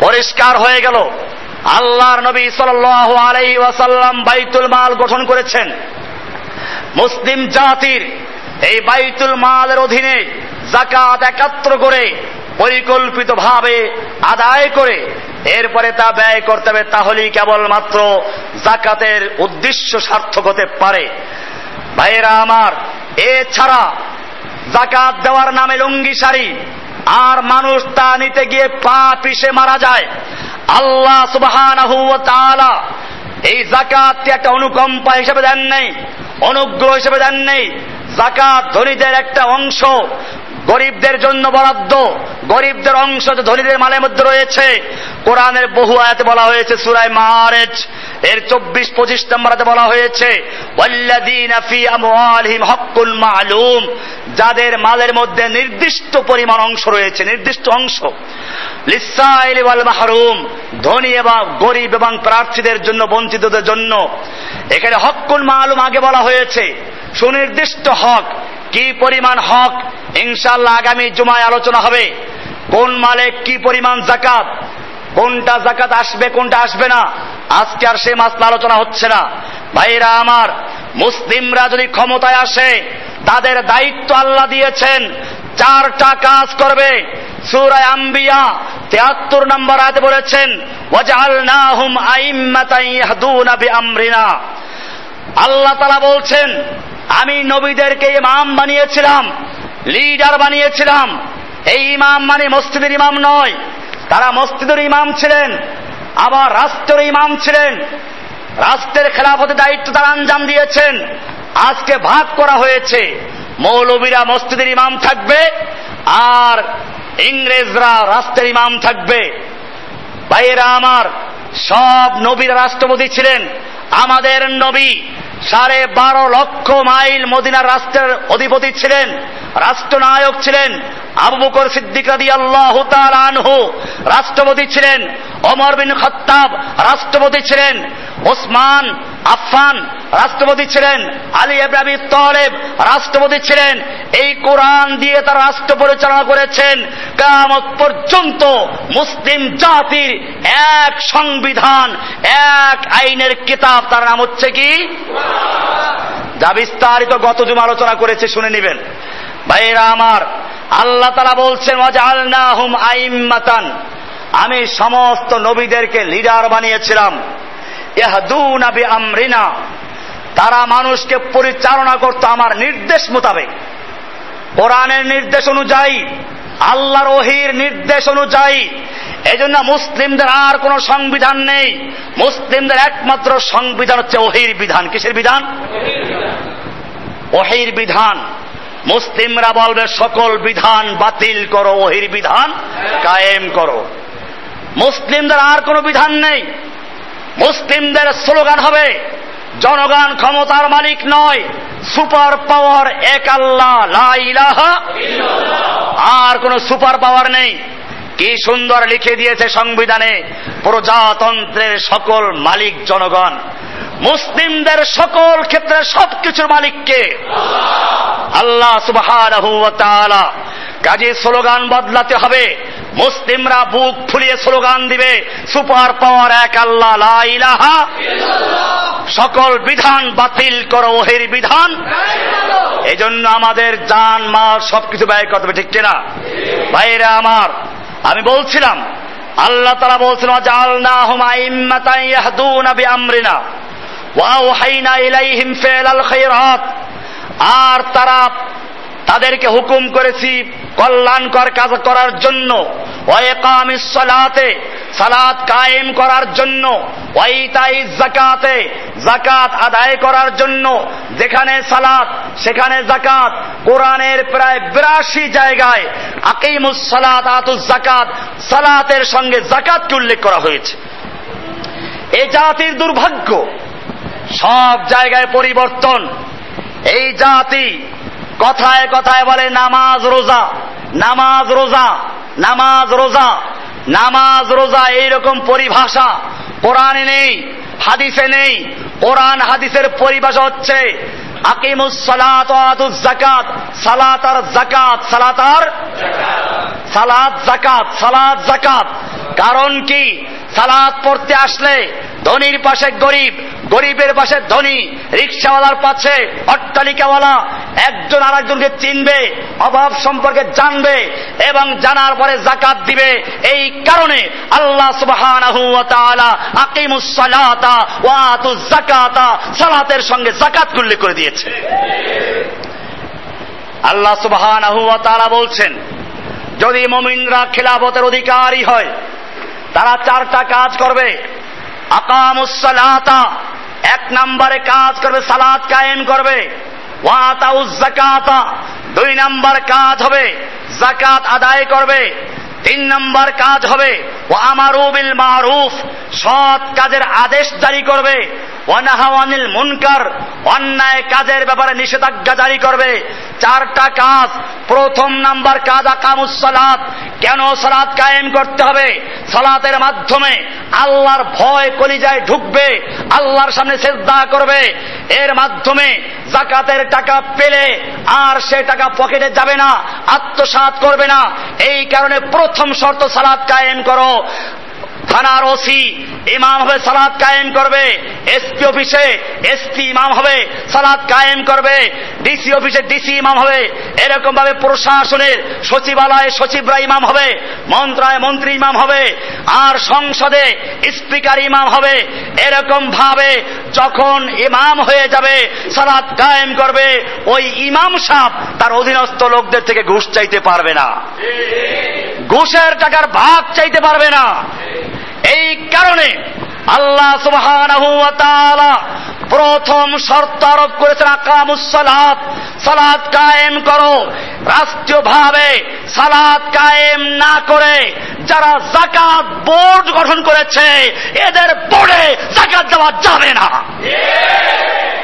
পরিষ্কার হয়ে গেল। আল্লাহর নবী সাল্লাল্লাহু আলাইহি ওয়াসাল্লাম বাইতুল মাল গঠন করেছেন। মুসলিম জাতির এই বাইতুল মালের অধীনে জাকাত একাত্র করে পরিকল্পিতভাবে আদায় করে এরপরে তা ব্যয় করতে হবে, তাহলেই কেবলমাত্র জাকাতের উদ্দেশ্য সার্থক হতে পারে। ভাইয়েরা আমার, এছাড়া জাকাত দেওয়ার নামে লুঙ্গি শাড়ি, আর মানুষ তা নিতে গিয়ে পা পিষে মারা যায়। আল্লাহ সুবাহান এই জাকাত একটা অনুকম্পা হিসেবে দেন নেই, অনুগ্রহ হিসেবে দেন নেই। জাকাত ধনীদের একটা অংশ গরিবদের জন্য বরাদ্দ। গরিবদের অংশ যে ধনীদের মালের মধ্যে রয়েছে। কোরআনের বহু আয়াতে বলা হয়েছে, সুরায় মারেজ এর চব্বিশ, পঁচিশ নম্বরাতে বলা হয়েছে মালুম। যাদের মালের মধ্যে নির্দিষ্ট পরিমাণ অংশ রয়েছে, নির্দিষ্ট অংশ। মাহরুম। ধনী এবং গরিব এবং প্রার্থীদের জন্য, বঞ্চিতদের জন্য। এখানে হকুল মালুম আগে বলা হয়েছে, সুনির্দিষ্ট হক। কি পরিমাণ হক? ইনশাল্লাহ আগামী জুমায় আলোচনা হবে। কোন মালে কি পরিমাণ জাকাত কোনটা জাকাত আসবে, কোনটা আসবে না? আজকে আর সে মাসলা আলোচনা হচ্ছে না। ভাইরা আমার, মুসলিমরা যদি ক্ষমতায় আসে, তাদের দায়িত্ব আল্লাহ দিয়েছেন। চারটা কাজ করবে। সুরায় আম্বিয়া তেহাত্তর নম্বর আয়াতে বলেছেন আল্লাহ তাআলা বলছেন আমি নবীদেরকে ইমাম বানিয়েছিলাম, লিডার বানিয়েছিলাম। এই ইমাম মানে মসজিদের ইমাম নয়, তারা মসজিদের ইমাম ছিলেন, আবার রাষ্ট্রের ইমাম ছিলেন। রাষ্ট্রের খেলাফতের দায়িত্ব তারা আঞ্জাম দিয়েছেন। আজকে ভাগ করা হয়েছে। মৌলবীরা মসজিদের ইমাম থাকবে, আর ইংরেজরা রাষ্ট্রের ইমাম থাকবে। ভাইয়েরা আমার, সব নবীরা রাষ্ট্রপতি ছিলেন। আমাদের নবী সাড়ে বারো লক্ষ মাইল মদিনার রাষ্ট্রের অধিপতি ছিলেন, রাষ্ট্রনায়ক ছিলেন, আবু বকর সিদ্দিক রাদি আল্লাহ আনহু, রাষ্ট্রপতি ছিলেন অমর বিন খত্তাব রাষ্ট্রপতি ছিলেন, ওসমান আফফান রাষ্ট্রপতি ছিলেন, আলী এব্রাবি তলেব রাষ্ট্রপতি ছিলেন। এই কোরআন দিয়ে তারা রাষ্ট্র পরিচালনা করেছেন। কামত পর্যন্ত মুসলিম জাতির এক সংবিধান, এক আইনের কিতাব তার নাম হচ্ছে কি? যা বিস্তারিত গত জুম আলোচনা করেছে, শুনে নেবেন। ভাইরা আমার, আল্লাহ তারা বলছেন হুম আইম্মাতান। আমি সমস্ত নবীদেরকে লিডার বানিয়েছিলাম। আমরিনা তারা মানুষকে পরিচালনা করত আমার নির্দেশ মোতাবেক। কোরআনের নির্দেশ অনুযায়ী, আল্লাহর ওহির নির্দেশ অনুযায়ী এজন্য মুসলিমদের আর কোন সংবিধান নেই। মুসলিমদের একমাত্র সংবিধান হচ্ছে ওহির বিধান। কিসের বিধান? ওহির বিধান। মুসলিমরা বলবে, সকল বিধান বাতিল করো, ওহির বিধান কায়েম করো। মুসলিমদের আর কোনো বিধান নেই। মুসলিমদের স্লোগান হবে, জনগণ ক্ষমতার মালিক নয়, সুপার পাওয়ার এক আল্লাহ আর কোন সুপার পাওয়ার নেই। কি সুন্দর লিখে দিয়েছে সংবিধানে, প্রজাতন্ত্রের সকল মালিক জনগণ। মুসলিমদের সকল ক্ষেত্রে সবকিছুর মালিককে আল্লাহ সুবাহ কাজে স্লোগান বদলাতে হবে। মুসলিমরা বুক ফুলিয়ে স্লোগান দিবে, সুপার পাওয়ার এক আল্লাহ ইলাহা সকল বিধান বাতিল করো, ওহের বিধান। এই জন্য আমাদের জান, মাল সবকিছু ব্যয় করতে হবে, ঠিক কিনা? ভাইরা আমার আমি বলছিলাম, আল্লাহ তারা বলছেন জালনা হুম আইম্মাতান ইয়াহদুনা বিআমরিনা ওয়াওহাইনা ইলাইহিম ফিলাল খায়রাত। আর তারা তাদেরকে হুকুম করেছি কল্যাণকর কাজ করার জন্য। সালাতে, সালাত কায়েম করার জন্য। জাকাতে জাকাত আদায় করার জন্য। যেখানে সালাত, সেখানে জাকাত কোরআনের প্রায় বিরাশি জায়গায় আকিমুস সালাত, আতুস জাকাত সালাতের সঙ্গে জাকাতকে উল্লেখ করা হয়েছে। এ জাতির দুর্ভাগ্য, সব জায়গায় পরিবর্তন। এই জাতি কথায় কথায় বলে, নামাজ রোজা নামাজ রোজা নামাজ রোজা নামাজ রোজা, এইরকম পরিভাষা কোরআনে নেই, হাদিসে নেই। কোরআন হাদিসের পরিভাষা হচ্ছে সালাত জাকাত সালাত জাকাত সালাত আর সালাত জাকাত সালাত জাকাত কারণ কি? সালাদ পড়তে আসলে ধনির পাশে গরিব, গরিবের পাশে ধনী, রিক্সাওয়ালার পাশে অট্টালিকাওয়ালা একজন আর একজনকে চিনবে, অভাব সম্পর্কে জানবে এবং জানার পরে জাকাত দিবে। এই কারণে আল্লাহ সালাতের সঙ্গে জাকাত উল্লেখ করে দিয়েছে। আল্লাহ তাআলা বলছেন, যদি মমিনরা খেলাফতের অধিকারী হয়, তারা চারটা কাজ করবে। আকামুসালাতা এক নম্বরে কাজ করবে সালাদ কায়েম করবে। দুই নাম্বার কাজ হবে জাকাত আদায় করবে। তিন নম্বর কাজ হবে ও আমারুবিল মারুফ। সৎ কাজের আদেশ জারি করবে। অনাহাওয়ানিল মুনকার, অন্যায় কাজের ব্যাপারে নিষেধাজ্ঞা জারি করবে। চারটা কাজ, প্রথম নাম্বার কাজ আকামুস সালাত। কেন সালাত কায়েম করতে হবে? সালাতের মাধ্যমে আল্লাহর ভয় কলিজায় ঢুকবে, আল্লাহর সামনে শ্রদ্ধা করবে। এর মাধ্যমে জাকাতের টাকা পেলে আর সে টাকা পকেটে যাবে না আত্মসাত করবে না। এই কারণে প্রথম শর্ত সালাদ কায়েম করো। থানার ওসি ইমাম হবে সালাদ কায়েম করবে। এসপি অফিসে এসপি ইমাম হবে সালাদ কায়েম করবে। ডিসি অফিসে ডিসি ইমাম হবে। এরকম ভাবে প্রশাসনের সচিবালয়ে সচিবরা ইমাম হবে মন্ত্রায় মন্ত্রী ইমাম হবে আর সংসদে স্পিকার ইমাম হবে। এরকম ভাবে যখন ইমাম হয়ে যাবে সালাদ কায়েম করবে ওই ইমাম সাহ তার অধীনস্থ লোকদের থেকে ঘুষ চাইতে পারবে না। ঘুষের টাকার ভাগ চাইতে পারবে না। এই কারণে আল্লাহ সুবাহ প্রথম শর্ত আরোপ করেছেন আকামুসালাত সালাদ কায়েম করো। রাষ্ট্রীয়ভাবে সালাদ কায়েম না করে যারা জাকাত বোর্ড গঠন করেছে, এদের বোর্ডে জাকাত দেওয়া যাবে না।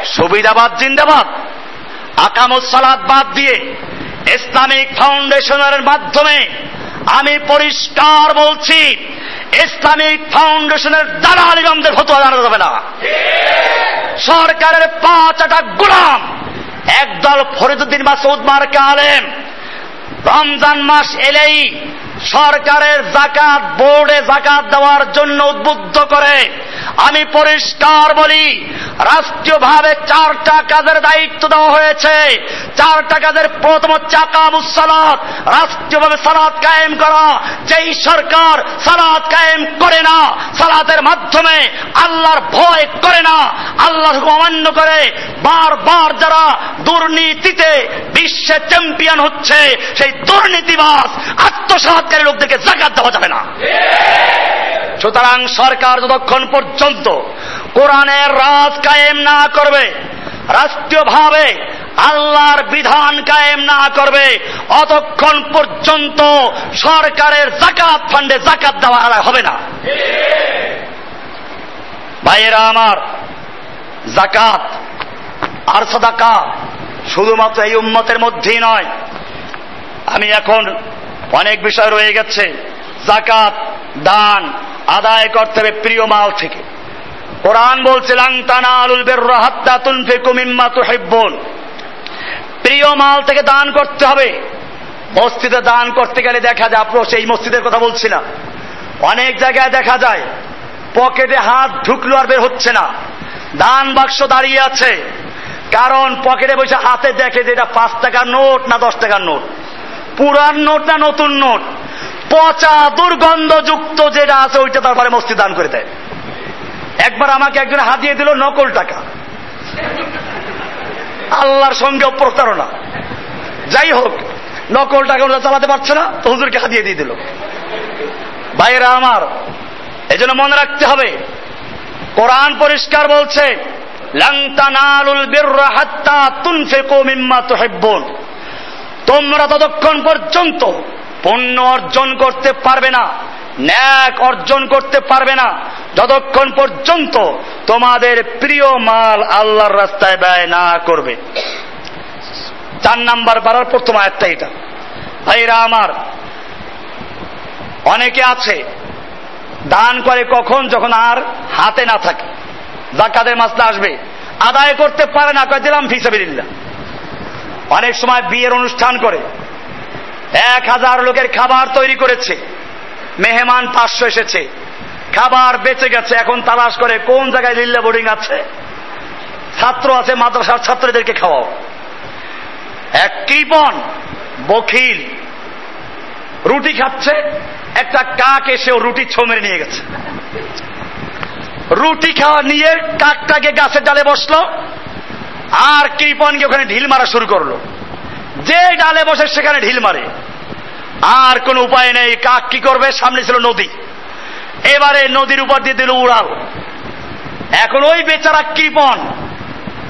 সুবিধাবাদ, জিন্দাবাদ। আকামুসালাদ বাদ দিয়ে ইসলামিক ফাউন্ডেশনের মাধ্যমে আমি পরিষ্কার বলছি, ইসলামিক ফাউন্ডেশনের দ্বারা ইমামদের ফতোয়া জানা যাবে না। সরকারের পাঁচ আটা গুলাম। একদল ফরিদুদ্দিন মাসুদ মার্কে আলেম। রমজান মাস এলেই সরকারের জাকাত, বোর্ডে জাকাত দেওয়ার জন্য উদ্বুদ্ধ করে। আমি পরিষ্কার বলি, রাষ্ট্রীয়ভাবে চারটা কাজের দায়িত্ব দেওয়া হয়েছে। চারটা কাজের প্রথম হচ্ছে চাকা মুসালাত রাষ্ট্রীয়ভাবে সালাদ কায়েম করা। যেই সরকার সালাদ কায়েম করে না, সালাতের মাধ্যমে আল্লাহর ভয় করে না আল্লাহ অমান্য করে, বারবার যারা দুর্নীতিতে বিশ্বে চ্যাম্পিয়ন হচ্ছে, সেই দুর্নীতিবাস আত্মসাতকারী লোকদেরকে জাকাত দেওয়া যাবে না। সুতরাং সরকার যতক্ষণ পর্যন্ত কোরআনের রাজ কায়েম না করবে, রাষ্ট্রীয়ভাবে আল্লাহর বিধান কায়েম না করবে, অতক্ষণ পর্যন্ত সরকারের জাকাত ফান্ডে জাকাত দেওয়া হবে না। ভাইয়েরা আমার, জাকাত আর সদাকা শুধুমাত্র এই উম্মতের মধ্যেই নয়। আমি এখন অনেক বিষয় রয়ে গেছে। জাকাত দান, আদায় করতে হবে প্রিয় মাল থেকে। কোরআন বলছে প্রিয় মাল থেকে দান করতে হবে। মসজিদে দান করতে গেলে দেখা যায় আপনার সেই মসজিদের কথা বলছি না। অনেক জায়গায় দেখা যায়, পকেটে হাত ঢুকলো আর বের হচ্ছে না। দান বাক্স দাঁড়িয়ে আছে। কারণ পকেটে বসে হাতে দেখে যে এটা পাঁচ টাকার নোট না দশ টাকার নোট। পুরান নোট না নতুন নোট? পচা দুর্গন্ধযুক্ত যেটা আছে, ওইটা তারপরে মসজিদ দান করে দেয়। একবার আমাকে একজন হাতিয়ে দিল নকল টাকা। আল্লাহর সঙ্গে প্রতারণা। যাই হোক, নকল টাকা ওরা চালাতে পারছে না, তো হুজুরকে হাতিয়ে দিয়ে দিল। ভাইয়েরা আমার, এজন্য মনে রাখতে হবে, কোরআন পরিষ্কার বলছে তোমরা ততক্ষণ পর্যন্ত পণ্য অর্জন করতে পারবে না, ন্যাক অর্জন করতে পারবে না। যতক্ষণ পর্যন্ত তোমাদের প্রিয় মাল আল্লাহর রাস্তায় ব্যয় না করবে। চার নাম্বার বাড়ার প্রথম আয়াতটা এটা। ভাইরা আমার, অনেকে আছে, দান করে কখন, যখন আর হাতে না থাকে। জাকাতের মাসলা আসবে। আদায় করতে পারে না, কয় দিলাম ফিসাবিল্লা অনেক সময় বিয়ের অনুষ্ঠান করে। এক হাজার লোকের খাবার তৈরি করেছে। মেহমান পাঁচশো এসেছে। খাবার বেঁচে গেছে, এখন তালাশ করে কোন জায়গায় লিল্লা বোর্ডিং আছে? ছাত্র আছে, মাদ্রাসার ছাত্রদেরকে খাওয়াও। এক কৃপন, বখিল, রুটি খাচ্ছে, একটা কাক এসে ও রুটি ছোমেরে নিয়ে গেছে। রুটি খাওয়া নিয়ে কাকটাকে গাছের ডালে বসল। আর কৃপনকে ওখানে ঢিল মারা শুরু করল? যে ডালে বসে সেখানে ঢিল মারে। আর কোন উপায় নেই, কাক কি করবে? সামনে ছিল নদী। এবারে নদীর উপর দিয়ে দিল উড়াল। এখন ওই বেচারা কৃপন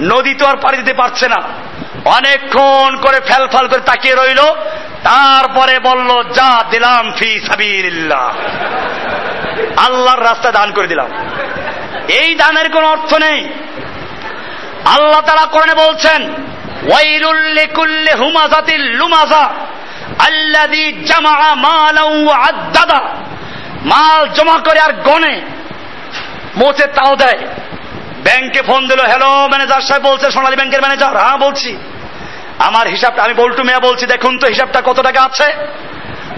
নদী তো আর পাড়ি দিতে পারছে না। অনেকক্ষণ করে ফেল ফাল করে তাকিয়ে রইল। তারপরে বলল, যা দিলাম ফি সাবিল্লাহ আল্লাহর রাস্তা দান করে দিলাম। এই দানের কোন অর্থ নেই। আল্লাহ তারা কোরআনে বলছেন আদ্দাদা। মাল জমা করে আর গনে মোচে তাও দেয়। ব্যাংকে ফোন দিল, হ্যালো ম্যানেজার সাহেব বলছে, সোনালী ব্যাংকের ম্যানেজার। হ্যাঁ বলছি। আমার হিসাবটা, আমি বল্টু মিয়া বলছি, দেখুন তো হিসাবটা কত টাকা আছে?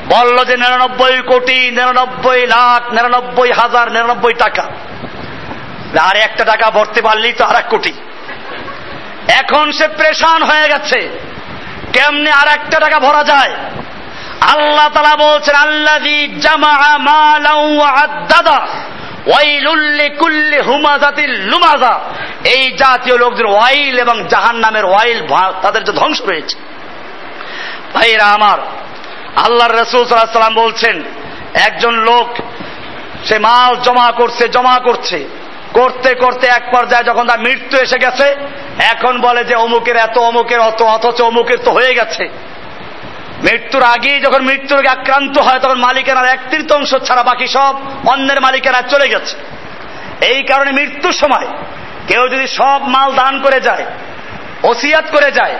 বলল যে, নিরানব্বই কোটি, নিরানব্বই লাখ, নিরানব্বই হাজার, নিরানব্বই টাকা। আর একটা টাকা ভরতে পারলেই তো আর এক কোটি। এখন সে প্রেশান হয়ে গেছে। কেমনে আর একটা টাকা ভরা যায়? আল্লাহ তালা বলছেন আল্লাহ জামা লুমাজা এই জাতীয় লোকদের ওয়াইল এবং জাহান নামের ওয়াইল তাদের যে ধ্বংস রয়েছে ভাইরা আমার, আল্লাহর রসুল সাল্লাম বলছেন, একজন লোক সে মাল জমা করছে জমা করছে। করতে করতে এক পর্যায়ে যখন তার মৃত্যু এসে গেছে, এখন বলে যে অমুকের এত, অমুকের অত, অথচ অমুকের তো হয়ে গেছে। মৃত্যুর আগেই যখন মৃত্যুর আক্রান্ত হয়, তখন মালিকেরা এক তৃতীয়াংশ ছাড়া বাকি সব অন্যের মালিকেরা চলে গেছে। এই কারণে মৃত্যুর সময় কেউ যদি সব মাল দান করে যায়, ওসিয়াত করে যায়,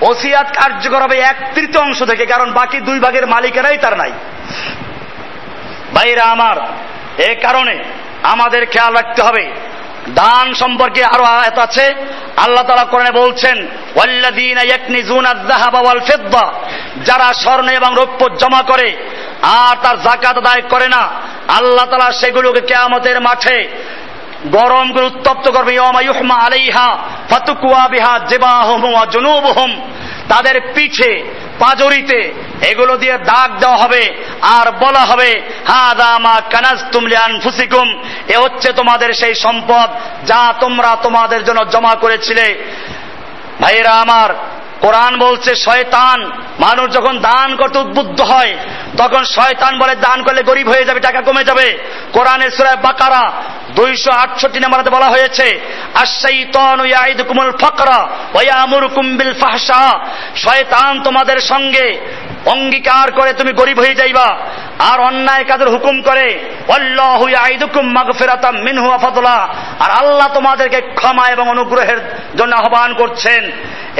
ওসিয়াত কার্যকর হবে এক তৃতীয় অংশ থেকে, কারণ বাকি দুই ভাগের মালিকেরাই তার নাই। ভাইরা আমার, এ কারণে আমাদের খেয়াল রাখতে হবে। দান সম্পর্কে আরও আয়াত আছে। আল্লাহ তালা কোরআনে বলছেন যারা স্বর্ণ এবং রৌপ্য জমা করে আর তার জাকাত আদায় করে না, আল্লাহ তালা সেগুলোকে কেয়ামতের মাঠে গরম উত্তপ্ত করবে। আলাইহা ফাতুকুয়া বিহা জেবাহম জুনুবহম। তাদের পিঠে, পাজরিতে এগুলো দিয়ে দাগ দেওয়া হবে আর বলা হবে হা দামা কানাজ তুমলিয়ান ফুসিকুম এ হচ্ছে তোমাদের সেই সম্পদ যা তোমরা তোমাদের জন্য জমা করেছিলে। ভাইয়েরা আমার, কোরআন বলছে, শয়তান মানুষ যখন দান করতে উদ্বুদ্ধ হয়, তখন শয়তান বলে, দান করলে গরিব হয়ে যাবে, টাকা কমে যাবে। কোরআনের সুরায় বাকারা দুইশো আটষট্টি নম্বরে বলা হয়েছে শয়তান তোমাদের সঙ্গে অঙ্গীকার করে তুমি গরিব হয়ে যাইবা, আর অন্যায় কাজের হুকুম করে আর আল্লাহ তোমাদেরকে ক্ষমা এবং অনুগ্রহের জন্য আহ্বান করছেন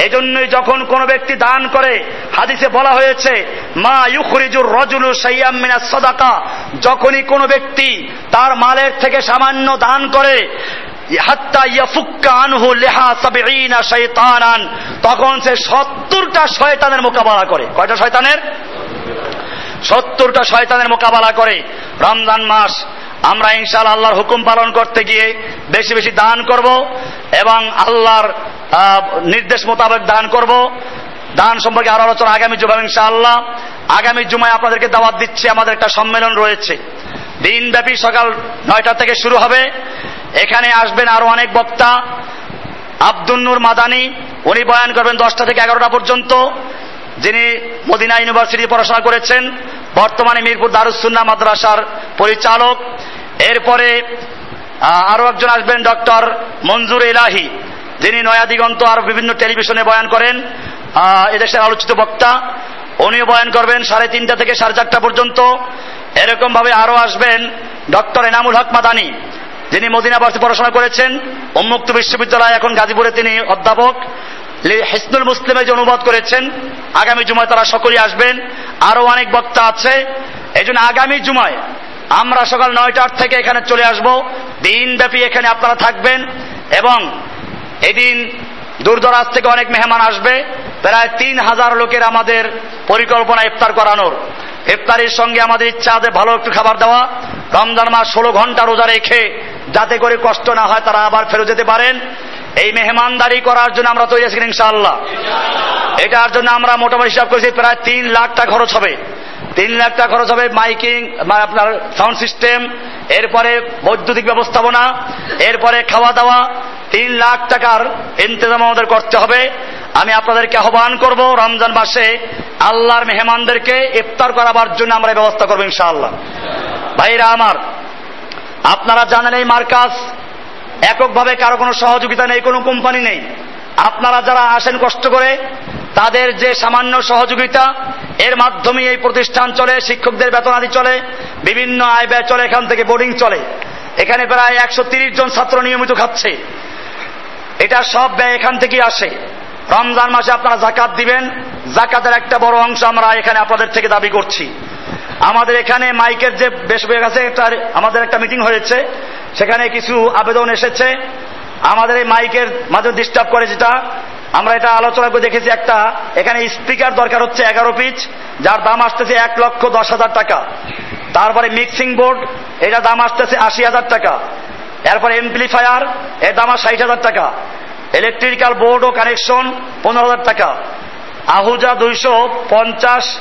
এজন্যই যখন কোন ব্যক্তি দান করে, হাদিসে বলা হয়েছে, মা ইউখরিজুর রজুলু সাইয়ামিনা সদাকা যখনই কোনো ব্যক্তি তার মালের থেকে সামান্য দান করে তখন সে সত্তরটা শয়তানের মোকাবেলা করে। কয়টা শয়তানের? সত্তরটা শয়তানের মোকাবেলা করে। রমজান মাস আমরা ইনশাল আল্লাহর হুকুম পালন করতে গিয়ে বেশি বেশি দান করব এবং আল্লাহর নির্দেশ মোতাবেক দান করব। দান সম্পর্কে আরও আলোচনা আগামী জুমা ইনশাআল্লাহ। আগামী জুমায় আপনাদেরকে দাওয়াত দিচ্ছি, আমাদের একটা সম্মেলন রয়েছে। দিনব্যাপী সকাল নয়টা থেকে শুরু হবে। এখানে আসবেন আরও অনেক বক্তা। আব্দুন্নুর মাদানি, উনি বয়ান করবেন দশটা থেকে এগারোটা পর্যন্ত। যিনি মদিনা ইউনিভার্সিটি পড়াশোনা করেছেন। বর্তমানে মিরপুর দারুসুন্না মাদ্রাসার পরিচালক। এরপরে আরও একজন আসবেন ডক্টর মঞ্জুর এলাহি, যিনি নয়া দিগন্ত আর বিভিন্ন টেলিভিশনে বয়ান করেন। এদেশের আলোচিত বক্তা। উনিও বয়ান করবেন সাড়ে তিনটা থেকে সাড়ে চারটা পর্যন্ত। এরকম ভাবে আরও আসবেন ডক্টর এনামুল হক মাদানি, যিনি মদিনাবাসী পড়াশোনা করেছেন। উন্মুক্ত বিশ্ববিদ্যালয় এখন গাজীপুরে তিনি অধ্যাপক। হিসনুল মুসলিমে যে অনুবাদ করেছেন, আগামী জুমায় তারা সকলেই আসবেন। আরও অনেক বক্তা আছে। এই জন্য আগামী জুমায় আমরা সকাল নয়টার থেকে এখানে চলে আসব। দিনব্যাপী এখানে আপনারা থাকবেন এবং এদিন দূরদরাজ থেকে অনেক মেহমান আসবে। প্রায় তিন হাজার লোকের আমাদের পরিকল্পনা ইফতার করানোর। ইফতারির সঙ্গে আমাদের ইচ্ছা আছে ভালো একটু খাবার দেওয়া। রমজান মাস ষোলো ঘণ্টা রোজা রেখে যাতে করে কষ্ট না হয় তারা আবার ফেরত যেতে পারেন। এই মেহমানদারি করার জন্য আমরা তৈরি আছি ইনশাআল্লাহ। এটার জন্য আমরা মোটামুটি হিসাব করেছি প্রায় তিন লাখ টাকা খরচ হবে। তিন লাখ টাকা খরচ হবে মাইকিং আপনার সাউন্ড সিস্টেম, এরপরে বৈদ্যুতিক ব্যবস্থাপনা, এরপরে খাওয়া দাওয়া তিন লাখ টাকার ইন্তজাম আমাদের করতে হবে। আমি আপনাদেরকে আহ্বান করব রমজান মাসে আল্লাহর মেহমানদেরকে ইফতার করাবার জন্য আমরা ব্যবস্থা করব ইনশাআল্লাহ। ভাইরা আমার, আপনারা জানেন এই মার্কাজ এককভাবে কারও কোনো সহযোগিতা নেই, কোনো কোম্পানি নেই। আপনারা যারা আসেন কষ্ট করে, তাদের যে সামান্য সহযোগিতা, এর মাধ্যমে এই প্রতিষ্ঠান চলে, শিক্ষকদের বেতন আদি চলে, বিভিন্ন আয় ব্যয় চলে, এখান থেকে বোর্ডিং চলে। এখানে প্রায় একশো জন ছাত্র নিয়মিত খাচ্ছে। এটা সব ব্যয় এখান থেকেই আসে। রমজান মাসে আপনারা জাকাত দিবেন। জাকাতের একটা বড় অংশ আমরা এখানে আপনাদের থেকে দাবি করছি। আমাদের এখানে মাইকের যে বেশ কাছে একটা আমাদের একটা মিটিং হয়েছে। সেখানে কিছু আবেদন এসেছে। আমাদের এই মাইকের মাঝে ডিস্টার্ব করে যেটা। আমরা এটা আলোচনা করে দেখেছি একটা। এখানে স্পিকার দরকার হচ্ছে এগারো পিচ। যার দাম আসতেছে এক লক্ষ দশ হাজার টাকা। তারপরে মিক্সিং বোর্ড এটা দাম আসতেছে আশি হাজার টাকা। এরপরে এমপ্লিফায়ার এর দাম ষাট হাজার টাকা। ইলেকট্রিক্যাল বোর্ড ও কানেকশন পনেরো হাজার টাকা। আহুজা দুইশো পঞ্চাশ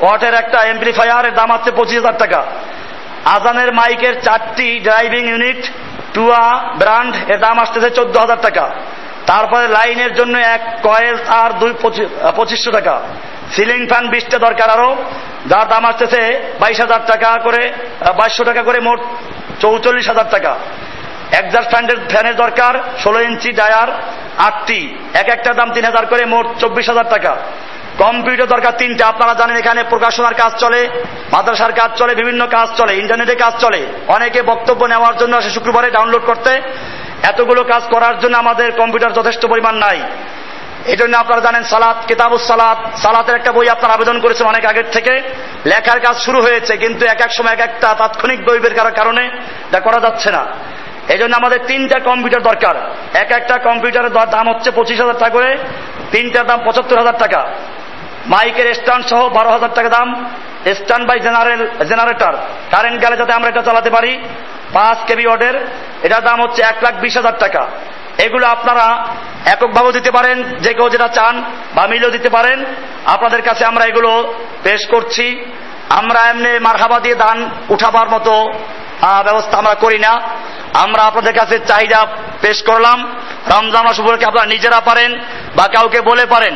ওয়াটের একটা এমপ্লিফায়ার এর দাম হচ্ছে পঁচিশ হাজার টাকা। আজানের মাইকের চারটি ড্রাইভিং ইউনিট, টুয়া, ব্র্যান্ড এর দাম আসতেছে চোদ্দ হাজার টাকা। তারপরে লাইনের জন্য এক কয়েল আর দুই পঁচিশশো টাকা। সিলিং ফ্যান বিশটা দরকার আরও। যার দাম আসতেছে বাইশ হাজার টাকা করে বাইশশো টাকা করে মোট চৌচল্লিশ হাজার টাকা। একজাস্ট ফ্যানের ফ্যানের দরকার, ষোলো ইঞ্চি ডায়ার, আটটি। এক একটা দাম তিন হাজার করে, মোট চব্বিশ হাজার টাকা। কম্পিউটার দরকার তিনটা, আপনারা জানেন এখানে প্রকাশনার কাজ চলে, মাদ্রাসার কাজ চলে, বিভিন্ন কাজ চলে, ইন্টারনেটে কাজ চলে। অনেকে বক্তব্য নেওয়ার জন্য আসে শুক্রবারে ডাউনলোড করতে। এতগুলো কাজ করার জন্য আমাদের কম্পিউটার যথেষ্ট পরিমাণ নাই। এই জন্য আপনারা জানেন সালাত, কিতাবুস সালাত, সালাতের একটা বই আপনারা আবেদন করেছেন অনেক আগের থেকে। লেখার কাজ শুরু হয়েছে, কিন্তু এক এক সময় এক একটা তাৎক্ষণিক বই বের করার কারণে এটা করা যাচ্ছে না। এই জন্য আমাদের তিনটা কম্পিউটার দরকার। এক একটা কম্পিউটারের দাম হচ্ছে পঁচিশ হাজার টাকা করে, তিনটার দাম পঁচাত্তর হাজার টাকা। মাইকের স্ট্যান্ড সহ বারো হাজার টাকা দাম। Stand by general, generator. Current গেলে যাতে আমরা এটা চালাতে পারি, পাঁচ কেবি অর্ডের এটার দাম হচ্ছে এক লাখ বিশ হাজার টাকা। এগুলো আপনারা এককভাবেও দিতে পারেন, যে কেউ যেটা চান বা মিলেও দিতে পারেন। আপনাদের কাছে আমরা এগুলো পেশ করছি। আমরা এমনি মারহাবা দিয়ে দান উঠাবার মতো ব্যবস্থা আমরা করি না। আমরা আপনাদের কাছে চাহিদা পেশ করলাম। রমজান মাস আপনারা নিজেরা পারেন বা কাউকে বলে পারেন।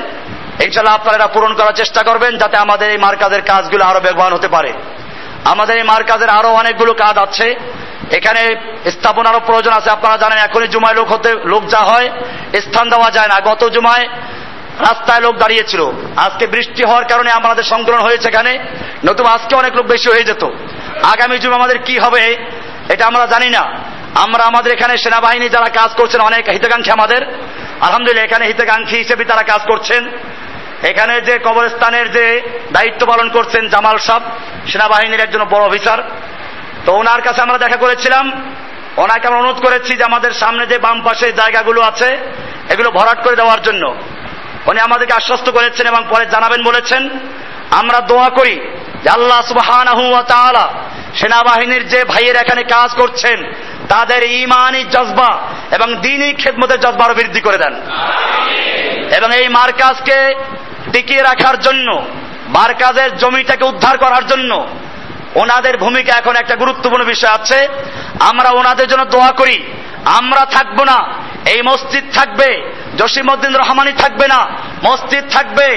ইনশাল্লাহ আপনারা পূরণ করার চেষ্টা করবেন যাতে আমাদের এই মার্কাজের কাজগুলো আরও বেগবান হতে পারে। আমাদের এই মার্কাজের আরও অনেকগুলো কাজ আছে। এখানে স্থাপনারও প্রয়োজন আছে, আপনারা জানেন এখনই জুমায় লোক হতে, লোক যা হয়, স্থান দেওয়া যায় না। গত জুমায় রাস্তায় লোক দাঁড়িয়েছিল। আজকে বৃষ্টি হওয়ার কারণে আমাদের সংকলন হয়েছে এখানে, নতুবা আজকে অনেক লোক বেশি হয়ে যেত। আগামী জুম আমাদের কি হবে, এটা আমরা জানি না। আমরা আমাদের এখানে সেনাবাহিনী যারা কাজ করছেন, অনেক হিতাকাঙ্ক্ষী আমাদের। আলহামদুলিল্লাহ, এখানে হিতাকাঙ্ক্ষী হিসেবে তারা কাজ করছেন। এখানে যে কবরস্থানের যে দায়িত্ব পালন করছেন জামাল সাহ, সেনাবাহিনীর একজন বড় অফিসার, তো ওনার কাছে আমরা দেখা করেছিলাম, ওনাকে আমরা অনুরোধ করেছি যে আমাদের সামনে যে বাম পাশে জায়গাগুলো আছে, এগুলো ভরাট করে দেওয়ার জন্য। উনি আমাদেরকে আশ্বস্ত করেছেন এবং পরে জানাবেন বলেছেন, আমরা দোয়া করি আল্লাহ সুবাহান সেনাবাহিনীর যে ভাইয়ের এখানে কাজ করছেন, তাদের ইমানি জজবা এবং দিনই খেদমতের জজবা আরও বৃদ্ধি করে দেন। এবং এই মার্কাজকে টিকিয়ে রাখার জন্য, মার্কাজের জমিটাকে উদ্ধার করার জন্য ওনাদের ভূমিকা এখন একটা গুরুত্বপূর্ণ বিষয় আছে। আমরা ওনাদের জন্য দোয়া করি, আমরা থাকব না, এই মসজিদ থাকবে, জসিমউদ্দিন রহমানি থাকবে না, মসজিদ থাকবে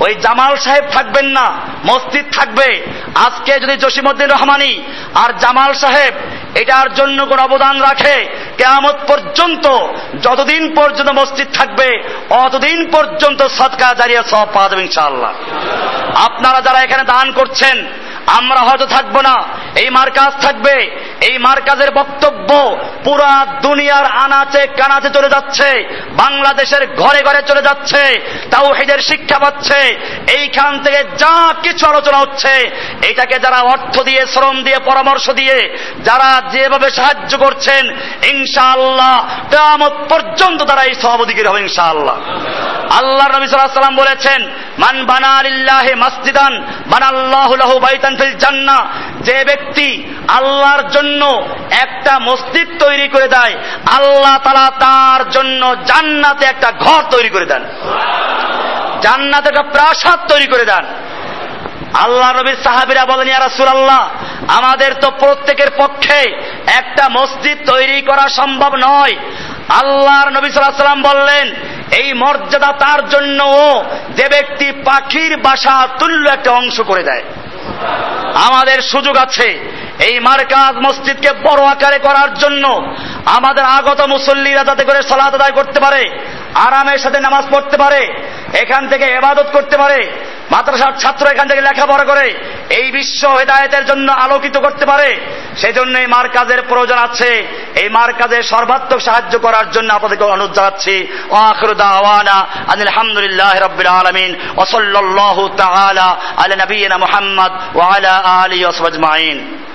ওই জামাল সাহেব থাকবেন না, মসজিদ থাকবে। আজকে যদি জসিমুদ্দিন রহমানি আর জামাল সাহেব এটার জন্য কোন অবদান রাখে, কেয়ামত পর্যন্ত যতদিন পর্যন্ত মসজিদ থাকবে, অতদিন পর্যন্ত সৎকা দাঁড়িয়ে সব পাওয়া যাবে ইনশাআল্লাহ। আপনারা যারা এখানে দান করছেন আমরা হয়তো থাকব না। এই মার্কাজ থাকবে। এই মার্কাজের বক্তব্য পুরা দুনিয়ার আনাচে কানাচে চলে যাচ্ছে। বাংলাদেশের ঘরে ঘরে চলে যাচ্ছে। তাও হেদের শিক্ষা পাচ্ছে। এইখান থেকে যা কিছু আলোচনা হচ্ছে, এটাকে যারা অর্থ দিয়ে, শ্রম দিয়ে, পরামর্শ দিয়ে, যারা যেভাবে সাহায্য করছেন, ইনশাআল্লাহ কেমন পর্যন্ত তারা এই সভাপতিগির হবে, ইনশাআল্লাহ। আল্লাহ নবী সাল্লাহ সাল্লাম বলেছেন, মান বানা আলিল্লাহে মাসজিদান বানাল্লাহু লাহু বাইতান ফিল জান্নাহ। যে ব্যক্তি আল্লাহর জন্য একটা মসজিদ তৈরি করে দেয়, আল্লাহ তালা তার জন্য জান্নাতে একটা ঘর তৈরি করে দেন। জান্নাতে একটা প্রাসাদ তৈরি করে দেন। আল্লাহ নবীর সাহাবিরা বলেন রাসুল আল্লাহ আমাদের তো প্রত্যেকের পক্ষে একটা মসজিদ তৈরি করা সম্ভব নয়। আল্লাহর নবী সাল্লাহ সাল্লাম বললেন, এই মর্যাদা তার জন্য যে ব্যক্তি পাখির বাসা তুল্য একটা অংশ করে দেয়। আমাদের সুযোগ আছে। এই মার্কাজ মসজিদকে বড় আকারে করার জন্য আমাদের আগত মুসল্লিরা যাতে করে সালাত আদায় করতে পারে, আরামের সাথে নামাজ পড়তে পারে, এখান থেকে এবাদত করতে পারে, মাদ্রাসার ছাত্র এখান থেকে লেখাপড়া করে এই বিশ্ব হেদায়তের জন্য আলোকিত করতে পারে সেই জন্য এই মার কাজের প্রয়োজন আছে। এই মার কাজে সর্বাত্মক সাহায্য করার জন্য আপনাদেরকে অনুরোধ জানাচ্ছি। আলহামদুলিল্লাহ রবিল আলমিন ওসল্লাহ তাআলা আলা নবীনা মুহাম্মদ ওয়া আলা আজমাইন।